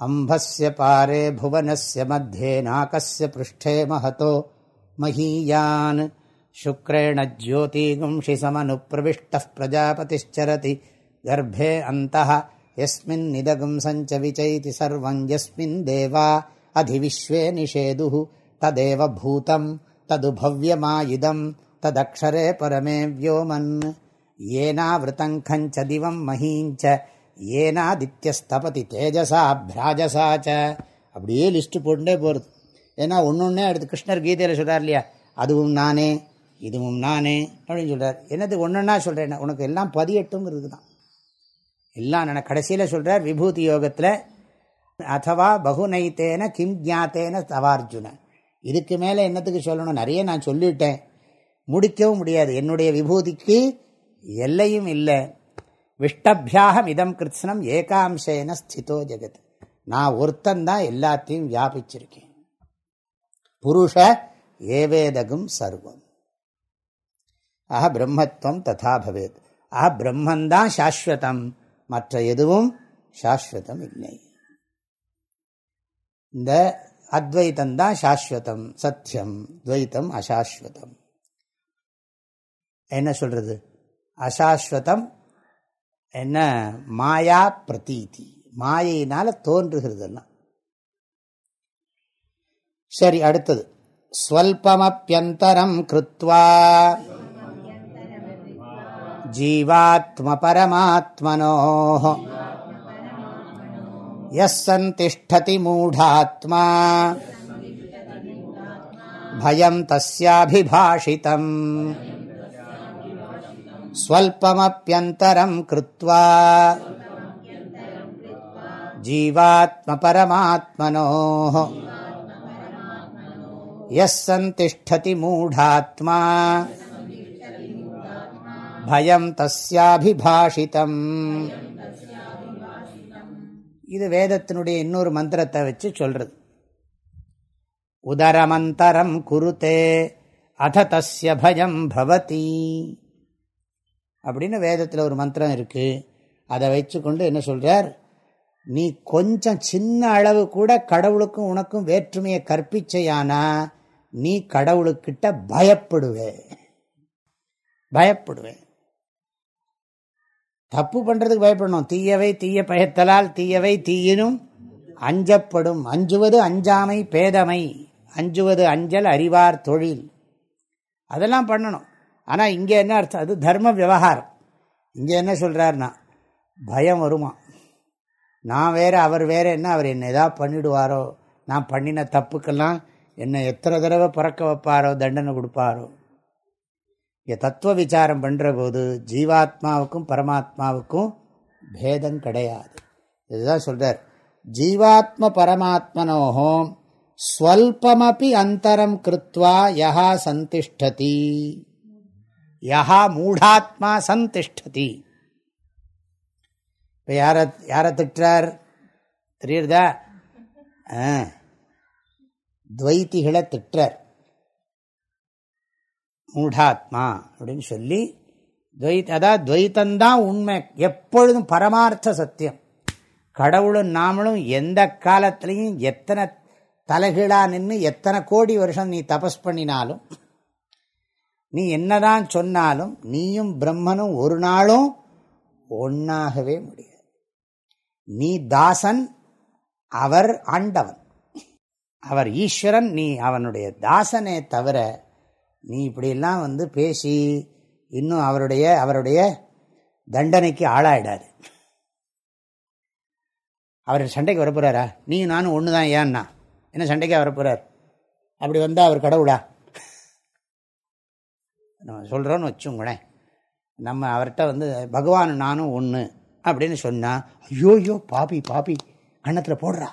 அம்பஸ்ய பாரே புவனஸ்ய மத்தியே நாகஸ்ய பிருஷ்டே மகதோ மகீயான். शुक्रेण ज्योतिगुंषि समनुप्रविष्टः प्रजापतिश्चरति गर्भे अन्तः यस्मिन्निदगुंसञ्च विचैति सर्वम् यस्मिन् देवा अधिविश्वे निषेदुः तदेव भूतम् तदुभव्यमायिदम् तदक्षरे परमे व्योमन् येनावृतम् खञ्च दिवम् महीञ्च ஏனாதித்யஸ்தபதி தேஜசா பிராஜசா ச அப்படியே லிஸ்ட்டு போட்டுட்டே போகிறது ஏன்னா ஒன்று ஒன்றே அடுத்து கிருஷ்ணர் கீதையில் சொல்கிறார் இல்லையா அதுவும் நானே இதுவும் நானே அப்படின்னு சொல்கிறார் என்னது ஒன்றுன்னா சொல்கிறேன் உனக்கு எல்லாம் பதியட்டுங்கிறது தான். எல்லாம் நான் கடைசியில் சொல்கிறார் விபூதி யோகத்தில் அதுவா பகுநைத்தேன கிம் ஜாத்தேன தவார்ஜுன. இதுக்கு மேலே என்னத்துக்கு சொல்லணும்? நிறைய நான் சொல்லிவிட்டேன் முடிக்கவும் முடியாது. என்னுடைய விபூதிக்கு எல்லையும் இல்லை. விஷ்டபியாகம் இதம் கிருத்ஸ்னம் ஏகாம்சேன ஸ்திதோ ஜெகத். நான் ஒருத்தந்தான் எல்லாத்தையும் வியாபிச்சிருக்கேன். புருஷ ஏவேதகும் சர்வம். ஆஹ பிரம்மத்துவம் ததா பவேத். ஆஹ பிரம்மந்தான் சாஸ்வதம். மற்ற எதுவும் சாஸ்வதம் இல்லை. இந்த அத்வைத்தம் தான் சாஸ்வதம். சத்தியம் துவைத்தம் அசாஸ்வதம். என்ன சொல்றது? அசாஸ்வதம் என்ன? மாயா பிரதீதி. மாயினால் தோன்றுகிறதெல்லாம் சரி அடுத்தது. ஸ்வல்பமப்பியந்தரம் கிருத்வா ஜீவாத்ம பரமாத்மனோ யசந்திஷ்டதி மூடாத்மா பயம் தஸ்யாபிபாஷிதம் ஸ்வல்பமப்பியந்தரம் கிருத்வா ஜீவாத்ம பரமாத்மனோ யசந்திஷ்டதி மூடாத்மா பயம் தஸ்யாபிபாஷிதம் இது வேதத்தினுடைய இன்னொரு மந்திரத்தை வச்சு சொல்றது. உதரமந்தரம் குருத்தே அத தஸ்ய பயம் பவதி. அப்படின்னு வேதத்தில் ஒரு மந்திரம் இருக்கு. அதை வச்சுக்கொண்டு என்ன சொல்றார்? நீ கொஞ்சம் சின்ன அளவு கூட கடவுளுக்கும் உனக்கும் வேற்றுமையை கற்பிச்சையானா நீ கடவுளுக்கிட்ட பயப்படுவே. பயப்படுவேன் தப்பு பண்றதுக்கு பயப்படணும். தீயவை தீய பயத்தலால் தீயவை தீயினும் அஞ்சப்படும். அஞ்சுவது அஞ்சாமை பேதமை. அஞ்சுவது அஞ்சல் அறிவார் தொழில். அதெல்லாம் பண்ணணும். ஆனால் இங்கே என்ன அர்த்தம்? அது தர்ம விவகாரம். இங்கே என்ன சொல்கிறாருன்னா பயம் வருமா? நான் வேறு அவர் வேறு என்ன? அவர் என்ன எதாவது பண்ணிடுவாரோ? நான் பண்ணின தப்புக்கெல்லாம் என்னை எத்தனை தடவை பிறக்க வைப்பாரோ? தண்டனை கொடுப்பாரோ? தத்துவ விசாரம் பண்ணுற போது ஜீவாத்மாவுக்கும் பரமாத்மாவுக்கும் பேதம் கிடையாது. இதுதான் சொல்கிறார் ஜீவாத்ம பரமாத்மனோகம் ஸ்வல்பமபி அந்தரம் கிருத்வா யஹா சந்திஷ்டதி. யஹா மூடாத்மா சந்திஷ்டதி. இப்போ யாரை யாரை திட்டுறார்? தெரியுறதா? துவைத்திகளை திட்டுறார். மூடாத்மா அப்படின்னு சொல்லி துவைத் அதாவது துவைத்தந்தான் உண்மை. எப்பொழுதும் பரமார்த்த சத்தியம். கடவுளும் நாமளும் எந்த காலத்திலையும் எத்தனை தலைகீழாக நின்று எத்தனை கோடி வருஷம் நீ தபஸ் பண்ணினாலும் நீ என்னதான் சொன்னாலும் நீயும் பிரம்மனும் ஒரு நாளும் ஒன்னாகவே முடியாது. நீ தாசன் அவர் ஆண்டவன். அவர் ஈஸ்வரன் நீ அவனுடைய தாசனே தவிர நீ இப்படியெல்லாம் வந்து பேசி இன்னும் அவருடைய அவருடைய தண்டனைக்கு ஆளாயிடாது. அவர் சண்டைக்கு வரப்போறாரா? நீ நானும் ஒன்று தான் ஏன்னா? என்ன சண்டைக்காக வரப்போறார்? அப்படி வந்தால் அவர் கடவுளா? நம்ம சொல்கிறோன்னு வச்சுங்களேன் நம்ம அவர்கிட்ட வந்து பகவான் நானும் ஒன்று அப்படின்னு சொன்னால் ஐயோ ஐயோ பாப்பி பாப்பி கண்ணத்தில் போடுறா.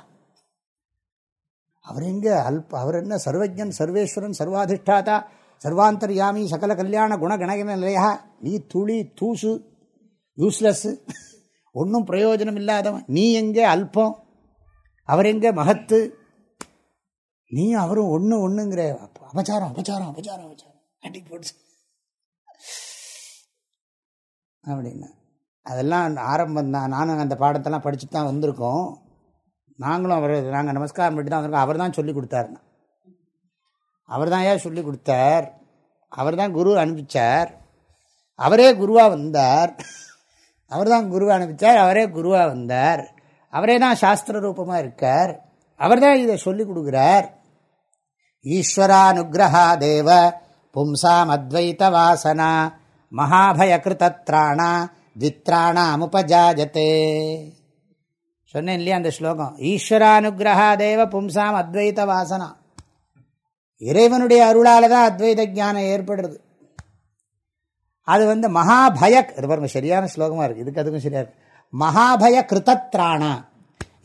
அவர் எங்கே அல்ப அவர் என்ன சர்வஜன் சர்வேஸ்வரன் சர்வாதிஷ்டாதா? சர்வாந்தர்யாமி சகல கல்யாண குணகணகன நிலையா நீ துளி தூசு யூஸ்லெஸ்ஸு ஒன்றும் பிரயோஜனம் இல்லாதவன் நீ எங்கே அல்பம்? அவர் எங்கே மகத்து? நீ அவரும் ஒன்று ஒன்றுங்கிற அபச்சாரம் அபச்சாரம் அபச்சாரம் அபச்சாரம். அடி போட்டு. அப்படின்னா. அதெல்லாம் ஆரம்பம் தான். நானும் அந்த பாடத்தெல்லாம் படிச்சுட்டு தான் வந்திருக்கோம். நாங்களும் அவர் நாங்கள் நமஸ்காரம் பண்ணிட்டு தான் வந்திருக்கோம். அவர் தான் சொல்லி கொடுத்தாருண்ணா அவர் தான் ஏன் சொல்லி கொடுத்தார்? அவர் தான் குரு அனுப்பிச்சார். அவரே குருவாக வந்தார். அவர் தான் குருவை அனுப்பிச்சார். அவரே குருவாக வந்தார். அவரே தான் சாஸ்திர ரூபமாக இருக்கார். அவர் தான் இதை சொல்லி கொடுக்குறார். ஈஸ்வரானுகிரகா தேவ பும்சாம் அத்வைத வாசனா மகாபயகிருத்திராணா தித்ராணாமுபஜாஜத்தே சொன்னேன் இல்லையா அந்த ஸ்லோகம்? ஈஸ்வரானுகிரகா தேவ பும்சாம் அத்வைத வாசனா இறைவனுடைய அருளால் தான் அத்வைத ஜானம் ஏற்படுறது. அது வந்து மகாபய இது பாருங்க சரியான ஸ்லோகமாக இருக்குது இதுக்கு அதுக்கும் சரியாக இருக்கு. மகாபய கிருத்தத்ராணா.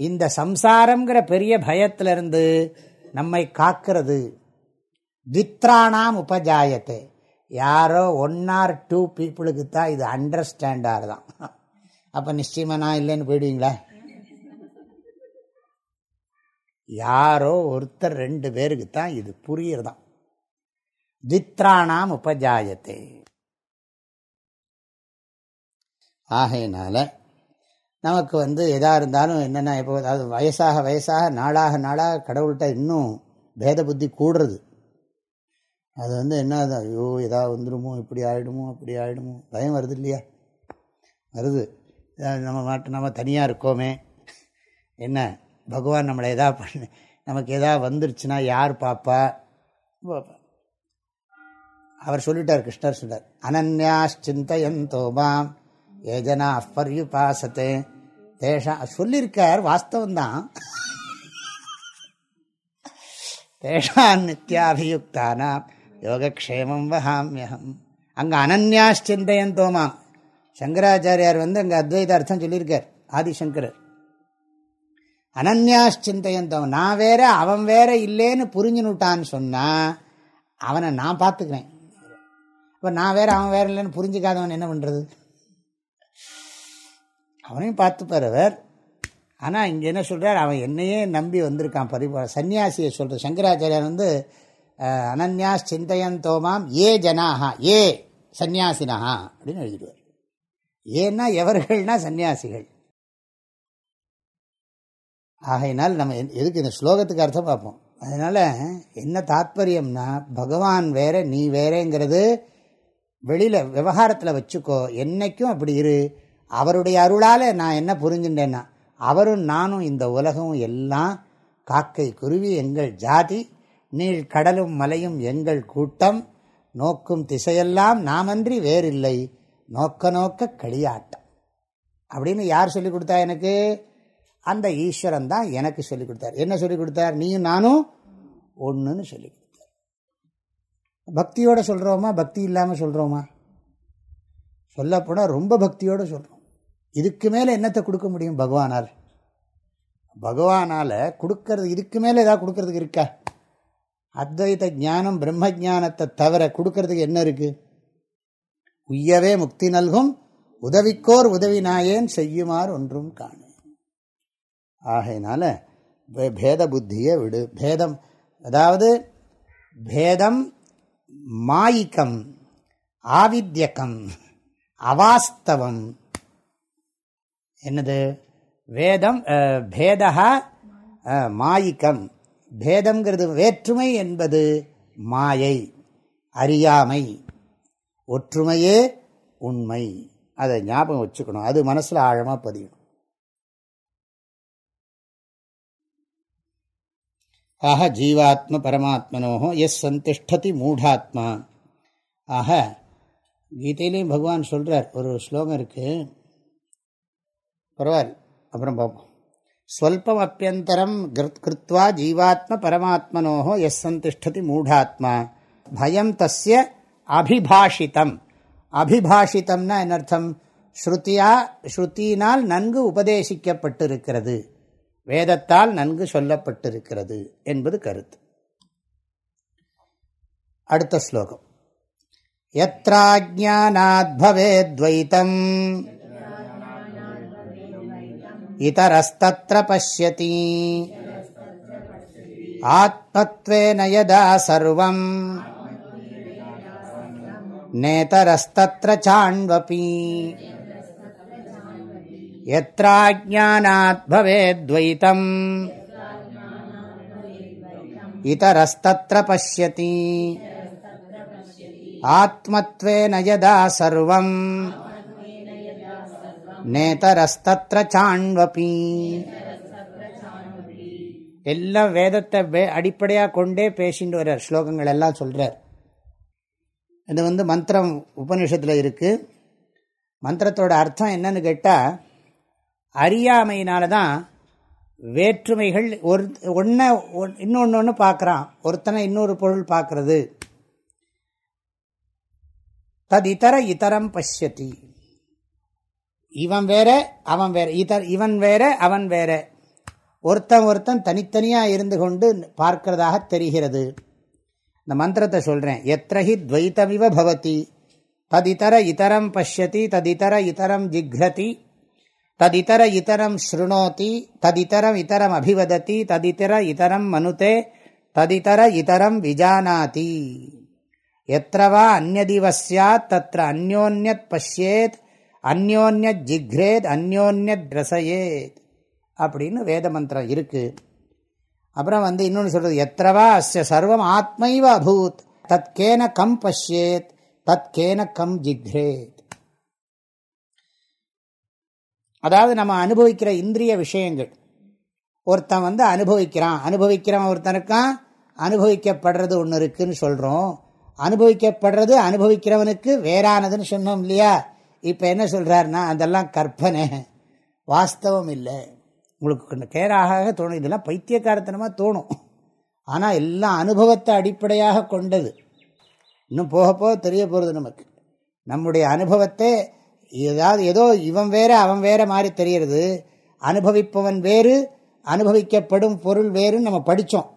இந்த சம்சாரங்கிற பெரிய பயத்திலிருந்து நம்மை காக்கிறது. தித்ராணாம் உபஜாயத்தை. யாரோ ஒன் ஆர் டூ பீப்புளுக்கு தான் இது அண்டர்ஸ்டாண்டார் தான் அப்போ நிச்சயமாக நான் இல்லைன்னு போயிடுவீங்களா? யாரோ ஒருத்தர் ரெண்டு பேருக்கு தான் இது புரியுறதான் தித்ராணாம் உபஜாயத்தை. ஆகையினால நமக்கு வந்து எதாக இருந்தாலும் என்னென்ன இப்போ அது வயசாக வயசாக நாளாக நாளாக கடவுள்கிட்ட இன்னும் பேத புத்தி கூடுறது. அது வந்து என்ன ஐயோ எதாவது வந்துடுமோ இப்படி ஆகிடுமோ அப்படி ஆகிடுமோ பயம் வருது இல்லையா? வருது. நம்ம மாட்டு நம்ம தனியாக இருக்கோமே. என்ன? பகவான் நம்மளை எதா பண்ண நமக்கு எதா வந்துருச்சுன்னா யார் பாப்பா? அவர் சொல்லிட்டார் கிருஷ்ணர் சொல்றார். அனன்யாச்சிந்தயந்தோ மாம் ஏஜனா அப்பர்யுபாசத்தே தேஷா சொல்லியிருக்கார் வாஸ்தவம்தான். தேஷான் நித்யாபியுக்தானாம் யோகக்ஷேமம் வகாமியகம் அங்கே அனன்யாச்சிந்தயந்தோமாம் சங்கராச்சாரியார் வந்து அங்கே அத்வைத அர்த்தம் சொல்லியிருக்கார் ஆதிசங்கரர். அனன்யாச்சிந்தயந்தோம் நான் வேற அவன் வேற இல்லேன்னு புரிஞ்சுனுட்டான்னு சொன்னால் அவனை நான் பார்த்துக்கிறேன். இப்போ நான் வேற அவன் வேற இல்லைன்னு புரிஞ்சுக்காதவன் என்ன பண்ணுறது அவனையும் பார்த்துப்பார் அவர். ஆனால் இங்கே என்ன சொல்கிறார் அவன் என்னையே நம்பி வந்திருக்கான். பரிபா சன்னியாசியை சொல்கிற சங்கராச்சாரியார் வந்து அனன்யாஸ் சிந்தையந்தோமாம் ஏ ஜனாகா ஏ சன்னியாசினா அப்படின்னு எழுதிடுவார். ஏன்னா எவர்கள்னா சன்னியாசிகள் ஆகையினால் நம்ம எதுக்கு இந்த ஸ்லோகத்துக்கு அர்த்தம் பார்ப்போம். அதனால் என்ன தாத்பரியம்னா பகவான் வேற நீ வேறேங்கிறது வெளியில் விவகாரத்தில் வச்சுக்கோ. என்னைக்கும் அப்படி இரு. அவருடைய அருளால் நான் என்ன புரிஞ்சுட்டேன்னா அவரும் நானும் இந்த உலகமும் எல்லாம் காக்கை குருவி எங்கள் ஜாதி நீள் கடலும் மலையும் எங்கள் கூட்டம் நோக்கும் திசையெல்லாம் நாமன்றி வேறில்லை. நோக்க நோக்க களியாட்டம் அப்படின்னு யார் சொல்லி கொடுத்தா எனக்கு? அந்த ஈஸ்வரன் தான் எனக்கு சொல்லிக் கொடுத்தார். என்ன சொல்லிக் கொடுத்தார்? நீயும் நானும் ஒன்றுன்னு சொல்லி கொடுத்தார். பக்தியோடு சொல்கிறோமா பக்தி இல்லாமல் சொல்கிறோமா சொல்லப்போனால் ரொம்ப பக்தியோடு சொல்கிறோம் இதுக்கு மேலே என்னத்தை கொடுக்க முடியும் பகவானால்? பகவானால் கொடுக்கறது இதுக்கு மேலே ஏதாவது கொடுக்கறதுக்கு இருக்கா? அத்வைத ஞானம் பிரம்ம ஜானத்தை தவிர கொடுக்கறதுக்கு என்ன இருக்குது உய்யவே முக்தி நல்கும் உதவிக்கோர் உதவி நாயேன் செய்யுமாறு ஒன்றும் காணும் ஆகையினால பேத புத்தியை விடு. பேதம் அதாவது பேதம் மாயிக்கம் ஆவித்யக்கம் அவாஸ்தவம். என்னது? வேதம் பேதா மாயிக்கம். பேதம்ங்கிறது வேற்றுமை என்பது மாயை அறியாமை. ஒற்றுமையே உண்மை. அதை ஞாபகம் வச்சுக்கணும். அது மனசில் ஆழமாக பதியும் ஆக ஜீவாத்ம பரமாத்மனோ எஸ் சந்திஷ்டதி மூடாத்மா ஆக கீதையிலையும் பகவான் சொல்கிறார் ஒரு ஸ்லோகம் இருக்குது பரவாயில்ல அப்புறம் பார்ப்போம். ஸ்வல்பம் அப்பியந்தரம் கிருத்வா ஜீவாத்ம பரமாத்மனோ எஸ் சந்திஷ்டதி மூடாத்மா பயம் தஸ்ய அபிபாஷிதம் அபிபாஷிதம்னா என்னர்த்தம்? ஸ்ருதியா ஸ்ருத்தினால் நன்கு உபதேசிக்கப்பட்டிருக்கிறது. வேதத்தால் நன்கு சொல்லப்பட்டிருக்கிறது என்பது கருத்து. அடுத்த ஸ்லோகம். எத்ராஜானாத்பவேத்வைத்தம் இதரஸ்தத்ர பசியதி ஆத்மத்வேன யதா சர்வம். நேதரஸ்தத்ர சாண்வபி. यत्राज्ञानात् भवेद्वैतम् इतरस्तत्र पश्यति आत्मत्वेन यदा सर्वम् நேதரஸ்தத்ர சாண்வபி எல்லாம் வேதத்தை அடிப்படையாக கொண்டே பேசிட்டு வர்றார் ஸ்லோகங்கள் எல்லாம் சொல்கிறார் இது வந்து மந்திரம் உபநிஷத்தில் இருக்குது மந்திரத்தோட அர்த்தம் என்னன்னு கேட்டால் அறியாமையினால தான் வேற்றுமைகள் ஒரு ஒன்றை இன்னொன்று ஒன்று பார்க்குறான். ஒருத்தனை இன்னொரு பொருள் பார்க்கறது. தது இதர இதரம் பசியத்தி இவன் வேற அவன் வேற. இதர் இவன் வேற அவன் வேற. ஒருத்தன் ஒருத்தன் தனித்தனியாக இருந்து கொண்டு பார்க்கிறதாக தெரிகிறது. இந்த மந்திரத்தை சொல்கிறேன் எத்திரஹி துவைத்தமிவ பவதி. ததிதர இதரம் பசியதி ததிதர இதரம் ஜிக்ரதி. ததிதர இதரம் ஸ்ருணோதி ததிதரம் இதரம் அபிவதத்தி ததிதர இதரம் மனுதே ததிதர இதரம் விஜானாதி எத்திரவா அந்நதிவசியாத் தத்திர அந்யோன்யத் பஷ்யேத் அந்யோன்யத் ஜிக்ரேத் அந்யோன்யத் ரசயேத் அப்படின்னு வேத மந்திரம் இருக்கு. அப்புறம் வந்து இன்னொன்று சொல்றது எத்திரவா அஸ்ய சர்வம் ஆத்மைவ அபூத் தத்கேன கம் பஷ்யேத் தத்கேன கம் ஜிக்ரேத். அதாவது நம்ம அனுபவிக்கிற இந்திரிய விஷயங்கள். ஒருத்தன் வந்து அனுபவிக்கிறான். அனுபவிக்கிறவன் ஒருத்தனுக்கான் அனுபவிக்கப்படுறது ஒன்று இருக்குன்னு சொல்கிறோம் அனுபவிக்கப்படுறது அனுபவிக்கிறவனுக்கு வேறானதுன்னு சொன்னோம் இல்லையா? இப்போ என்ன சொல்கிறாருன்னா அதெல்லாம் கற்பனை. வாஸ்தவம் இல்லை. உங்களுக்கு கேராக தோணும். இதெல்லாம் பைத்தியக்காரத்தனமாக தோணும். ஆனால் எல்லாம் அனுபவத்தை அடிப்படையாக கொண்டது. இன்னும் போக போக தெரிய போகிறது நமக்கு. நம்முடைய அனுபவத்தை ஏதாவது ஏதோ இவன் வேற அவன் வேற மாதிரி தெரிகிறது. அனுபவிப்பவன் வேறு அனுபவிக்கப்படும் பொருள் வேறுன்னு நம்ம படித்தோம்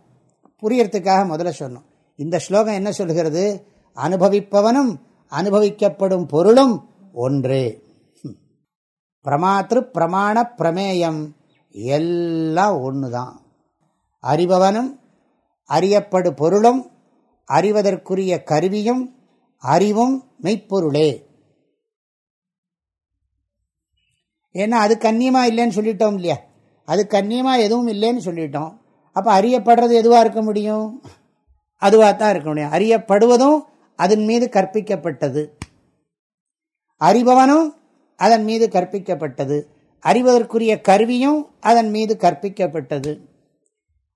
புரியறதுக்காக முதல்ல சொன்னோம் இந்த ஸ்லோகம் என்ன சொல்கிறது அனுபவிப்பவனும் அனுபவிக்கப்படும் பொருளும் ஒன்று. பிரமாத்திரு பிரமாண பிரமேயம். எல்லாம் ஒன்று தான் அறிபவனும் அறியப்படு பொருளும் அறிவதற்குரிய கருவியும் அறிவும் மெய்ப்பொருளே. ஏன்னா அது கண்ணியமாக இல்லைன்னு சொல்லிட்டோம் இல்லையா? அது கண்ணியமாக எதுவும் இல்லைன்னு சொல்லிட்டோம். அப்போ அறியப்படுறது எதுவாக இருக்க முடியும்? அதுவாக தான் இருக்க முடியும். அறியப்படுவதும் அதன் மீது கற்பிக்கப்பட்டது. அறிபவனும் அதன் மீது கற்பிக்கப்பட்டது. அறிவதற்குரிய கருவியும் அதன் மீது கற்பிக்கப்பட்டது.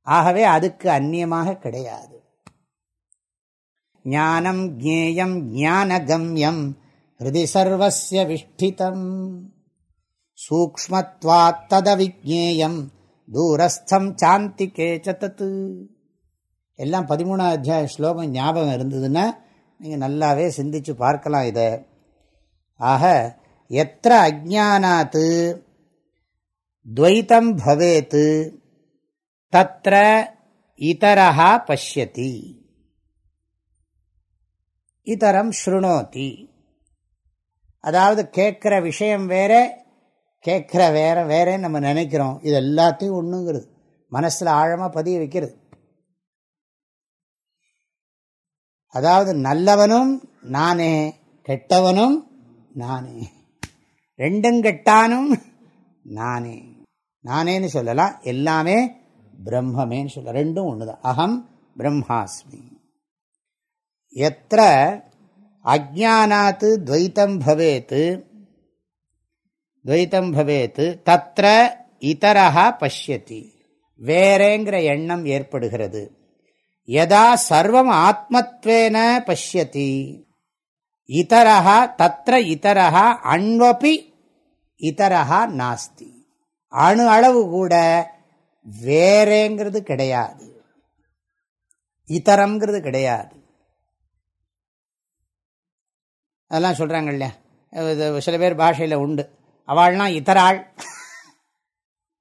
ஆகவே அதுக்கு அந்நியமாக கிடையாது. ஞானம் ஜேயம் ஞானகம்யம் ஹிருதி சர்வசிய விஷ்டிதம். சூக்மத்வாத்ததவிஜேயம் தூரஸ்தம் சாந்திகே சத்தத்து எல்லாம் பதிமூணாம் அத்தியாய ஸ்லோகம் ஞாபகம் இருந்ததுன்னா நீங்கள் நல்லாவே சிந்தித்து பார்க்கலாம் இதை. ஆக எத்த அஜானாத்து துவைத்தம் பவேத்து தத்திர இதரா பசியதி இதரம் ஸ்ருணோதி. அதாவது கேட்குற விஷயம் வேற கேட்குற வேற வேறேன்னு நம்ம நினைக்கிறோம். இது எல்லாத்தையும் ஒன்றுங்கிறது மனசில் ஆழமாக பதிய வைக்கிறது. அதாவது நல்லவனும் நானே கெட்டவனும் நானே. ரெண்டும் கெட்டானும் நானே. நானேன்னு சொல்லலாம். எல்லாமே பிரம்மமேன்னு சொல்ல ரெண்டும் ஒன்று தான் அகம் பிரம்மாஸ்மி. எத்த அஜானாத்து துவைத்தம் பவேத்து துவைத்தம் பவேத்து. தத்திர இதரா பஷ்யதி. வேறேங்கிற எண்ணம் ஏற்படுகிறது. யதா சர்வம் ஆத்மத்வேன பஷ்யதி. இதரா தத்திர இதரா அண்வபி இதரா நாஸ்தி. அணு அளவு கூட வேறேங்கிறது கிடையாது. இதரம்ங்கிறது கிடையாது. அதெல்லாம் சொல்கிறாங்க இல்லையா? சில பேர் பாஷையில் உண்டு. அவள்லாம் இதராள்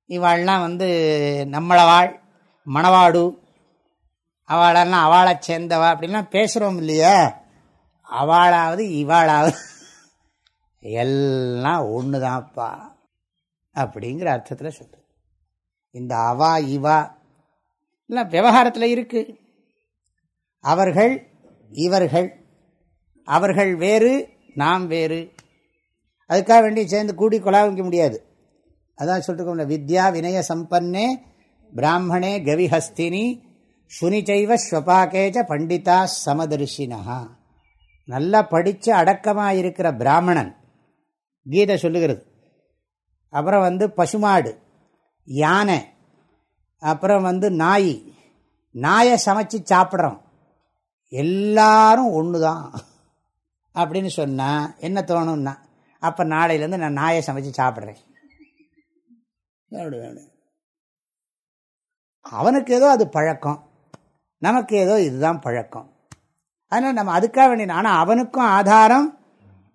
இவாள்லாம் வந்து நம்மளவாள் மணவாடு. அவளெல்லாம் அவளை சேர்ந்தவா அப்படின்லாம் பேசுகிறோம் இல்லையா. அவளாவது இவாளாவது. எல்லாம் ஒன்று தான்ப்பா அப்படிங்கிற அர்த்தத்தில் சொல்லு இந்த அவா இவா எல்லாம் விவகாரத்தில் இருக்குது அவர்கள் இவர்கள். அவர்கள் வேறு நாம் வேறு. அதுக்காக வேண்டி சேர்ந்து கூடி கொலாவிக்க முடியாது. அதான் சொல்லிட்டு வித்யா வினய சம்பன்னே பிராமணே கவிஹஸ்தினி சுனிச்சைவ ஸ்வபாக்கேஜ பண்டிதா சமதர்ஷினா நல்லா படித்து அடக்கமாக இருக்கிற பிராமணன் கீதை சொல்லுகிறது. அப்புறம் வந்து பசுமாடு யானை அப்புறம் வந்து நாய் நாயை சமைச்சு சாப்பிட்றோம். எல்லாரும் ஒன்று தான் அப்படின்னு சொன்னால் என்ன தோணும்னா அப்போ நாளையிலேருந்து நான் நாயை சமைச்சு சாப்பிட்றேன். அவனுக்கு ஏதோ அது பழக்கம். நமக்கு ஏதோ இதுதான் பழக்கம். அதனால் நம்ம அதுக்காக வேண்டிய ஆனால் அவனுக்கும் ஆதாரம்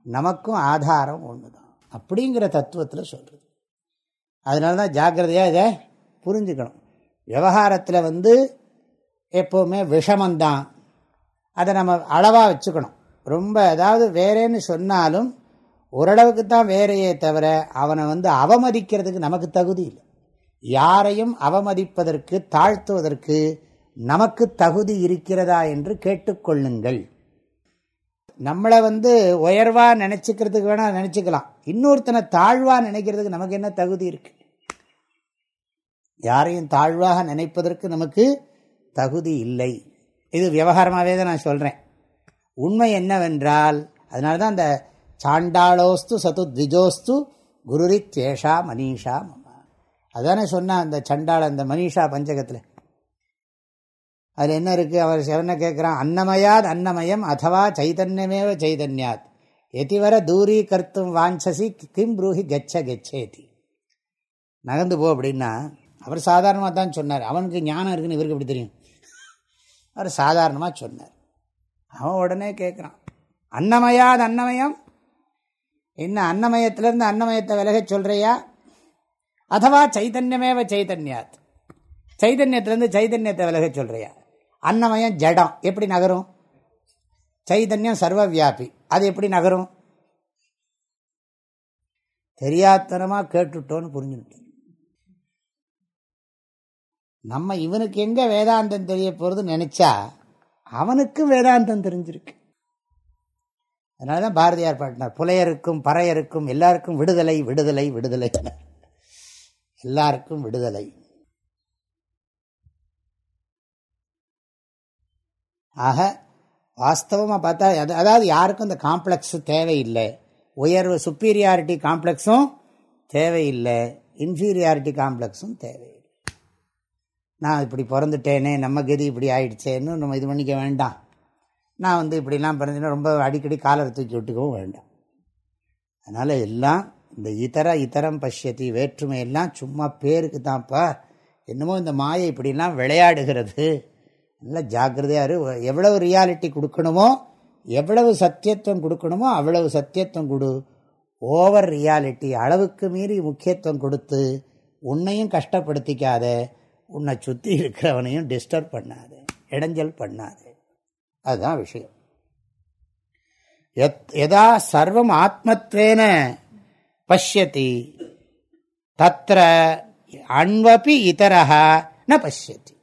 நமக்கும் ஆதாரம் ஒன்று தான் அப்படிங்கிற தத்துவத்தில் சொல்கிறது அதனால தான் ஜாக்கிரதையாக இதை புரிஞ்சுக்கணும். விவகாரத்தில் வந்து எப்போவுமே விஷமந்தான். அதை நம்ம அளவாக வச்சுக்கணும். ரொம்ப அதாவது வேறேன்னு சொன்னாலும் ஓரளவுக்கு தான் வேறையே தவிர அவனை வந்து அவமதிக்கிறதுக்கு நமக்கு தகுதி இல்லை. யாரையும் அவமதிப்பதற்கு தாழ்த்துவதற்கு நமக்கு தகுதி இருக்கிறதா என்று கேட்டுக்கொள்ளுங்கள் நம்மளை வந்து உயர்வாக நினச்சிக்கிறதுக்கு வேணால் நினச்சிக்கலாம். இன்னொருத்தனை தாழ்வாக நினைக்கிறதுக்கு நமக்கு என்ன தகுதி இருக்கு? யாரையும் தாழ்வாக நினைப்பதற்கு நமக்கு தகுதி இல்லை. இது விவகாரமாகவே தான் நான் சொல்கிறேன் உண்மை என்னவென்றால் அதனால தான் அந்த சாண்டாளோஸ்து சது த்விஜோஸ்து குருரித்யேஷா மனிஷா மம. அதானே சொன்னான் அந்த சண்டாள அந்த மனிஷா பஞ்சகத்தில். அதில் என்ன இருக்குது அவர் என்ன கேட்குறான் அன்னமயாத் அன்னமயம் அதுவா சைதன்யமேவ சைதன்யாத். எதிவர தூரி கர்த்தும் வாஞ்சசி கிம் ப்ரூஹி கெச்ச கச்சேதி. நகர்ந்து போ அப்படின்னா அவர் சாதாரணமாக தான் சொன்னார். அவனுக்கு ஞானம் இருக்குன்னு இவருக்கு எப்படி தெரியும்? அவர் சாதாரணமாக சொன்னார். அவன் உடனே கேட்குறான் அன்னமயாது அன்னமயம் என்ன அன்னமயத்திலேருந்து அன்னமயத்தை விலக சொல்கிறியா அதுவா சைதன்யமேவ சைதன்யாத். சைதன்யத்திலேருந்து சைதன்யத்தை விலக சொல்கிறியா அன்னமயம் ஜடம். எப்படி நகரும்? சைதன்யம் சர்வ வியாபி அது எப்படி நகரும்? தெரியாத்தனமாக கேட்டுட்டோன்னு புரிஞ்சுட்டு நம்ம இவனுக்கு எங்கே வேதாந்தம் தெரிய போறது நினச்சா அவனுக்கும் வேதாந்தம் தெரிஞ்சிருக்கு. அதனாலதான் பாரதியார் பாட்டினார் புலையருக்கும் பறையருக்கும் எல்லாருக்கும் விடுதலை விடுதலை விடுதலை எல்லாருக்கும் விடுதலை. ஆக வாஸ்தவமாக பார்த்தா அதாவது யாருக்கும் இந்த காம்ப்ளெக்ஸு தேவையில்லை. உயர்வு சுப்பீரியாரிட்டி காம்ப்ளெக்ஸும் தேவையில்லை. இன்ஃபீரியாரிட்டி காம்ப்ளெக்ஸும் தேவையில்லை. நான் இப்படி பிறந்துட்டேனே நம்ம கதி இப்படி ஆயிடுச்சேன்னு நம்ம இது பண்ணிக்க வேண்டாம். நான் வந்து இப்படிலாம் பிறந்தேன்னா ரொம்ப அடிக்கடி காலரை தூக்கி விட்டுக்கவும் வேண்டாம். அதனால் எல்லாம் இந்த இதர இதரம் பஷ்யத்தி வேற்றுமை எல்லாம் சும்மா பேருக்கு தான்ப்பா என்னமோ இந்த மாயை இப்படிலாம் விளையாடுகிறது. நல்லா ஜாக்கிரதையாக இரு. எவ்வளவு ரியாலிட்டி கொடுக்கணுமோ எவ்வளவு சத்தியத்துவம் கொடுக்கணுமோ அவ்வளவு சத்தியத்துவம் கொடு. ஓவர் ரியாலிட்டி அளவுக்கு மீறி முக்கியத்துவம் கொடுத்து உன்னையும் கஷ்டப்படுத்திக்காத உன்னை சுற்றி இருக்கிறவனையும் டிஸ்டர்ப் பண்ணாது இடைஞ்சல் பண்ணாது. அதுதான் விஷயம். எத் எதா சர்வம் ஆத்மத்வேன பசியத்தி தத்திர அன்வபி இதரா ந பசியத்தி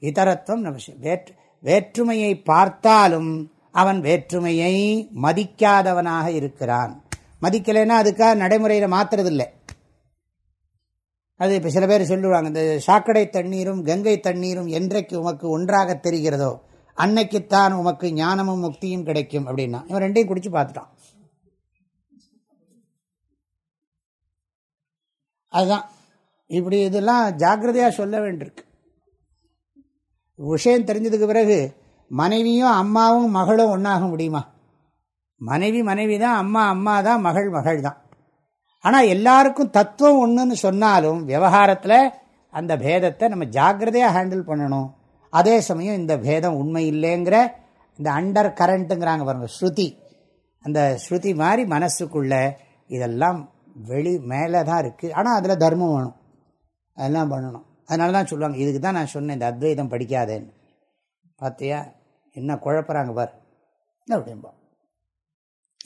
இதரத்துவம் ந பசிய வேற்று வேற்றுமையை பார்த்தாலும் அவன் வேற்றுமையை மதிக்காதவனாக இருக்கிறான். மதிக்கலைன்னா அதுக்காக நடைமுறையில் மாத்துறதில்லை. அது இப்போ சில பேர் சொல்லுவாங்க இந்த சாக்கடை தண்ணீரும் கங்கை தண்ணீரும் என்றைக்கு உமக்கு ஒன்றாக தெரிகிறதோ அன்னைக்குத்தான் உமக்கு ஞானமும் முக்தியும் கிடைக்கும் அப்படின்னா. இவன் ரெண்டையும் குடிச்சு பார்த்துட்டான். அதுதான். இப்படி இதெல்லாம் ஜாக்கிரதையாக சொல்ல வேண்டியிருக்கு. விஷயம் தெரிஞ்சதுக்கு பிறகு மனைவியும் அம்மாவும் மகளும் ஒன்றாக முடியுமா? மனைவி மனைவி தான் அம்மா அம்மா தான் மகள் மகள் தான் ஆனால் எல்லாருக்கும் தத்துவம் ஒன்றுன்னு சொன்னாலும் விவகாரத்தில் அந்த பேதத்தை நம்ம ஜாக்கிரதையாக ஹேண்டில் பண்ணணும். அதே சமயம் இந்த பேதம் உண்மை இல்லைங்கிற இந்த அண்டர் கரண்ட்டுங்கிறாங்க பாருங்க ஸ்ருதி. அந்த ஸ்ருதி மாதிரி மனசுக்குள்ள இதெல்லாம் வெளி மேலே தான் இருக்குது ஆனால் அதில் தர்மம் வேணும். அதெல்லாம் பண்ணணும். அதனால தான் சொல்லுவாங்க இதுக்கு தான் நான் சொன்னேன் இந்த அத்வைதம் படிக்காதேன்னு. பார்த்தியா என்ன குழப்பறாங்க பார். அப்படின்பா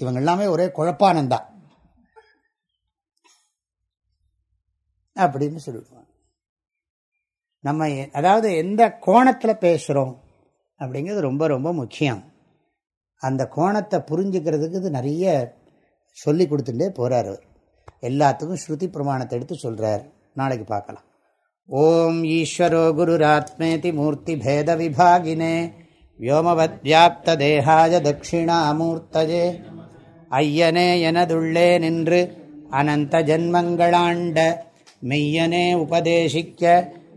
இவங்க எல்லாமே ஒரே குழப்பானந்தா. அப்படின்னு சொல்லுவோம் நம்ம அதாவது எந்த கோணத்தில் பேசுகிறோம் அப்படிங்கிறது ரொம்ப ரொம்ப முக்கியம். அந்த கோணத்தை புரிஞ்சுக்கிறதுக்கு இது நிறைய சொல்லி கொடுத்துட்டே போகிறார் அவர். எல்லாத்துக்கும் ஸ்ருதி பிரமாணத்தை எடுத்து சொல்கிறார் நாளைக்கு பார்க்கலாம். ஓம் ஈஸ்வரோ குருராத்மேதி மூர்த்தி பேத விபாகினே வியோமவத் வியாப்த தேகாய தட்சிணாமூர்த்தஜே ஐயனே எனதுள்ளே நின்று அனந்த ஜன்மங்களாண்ட மெய்யனே உபதேசிக்க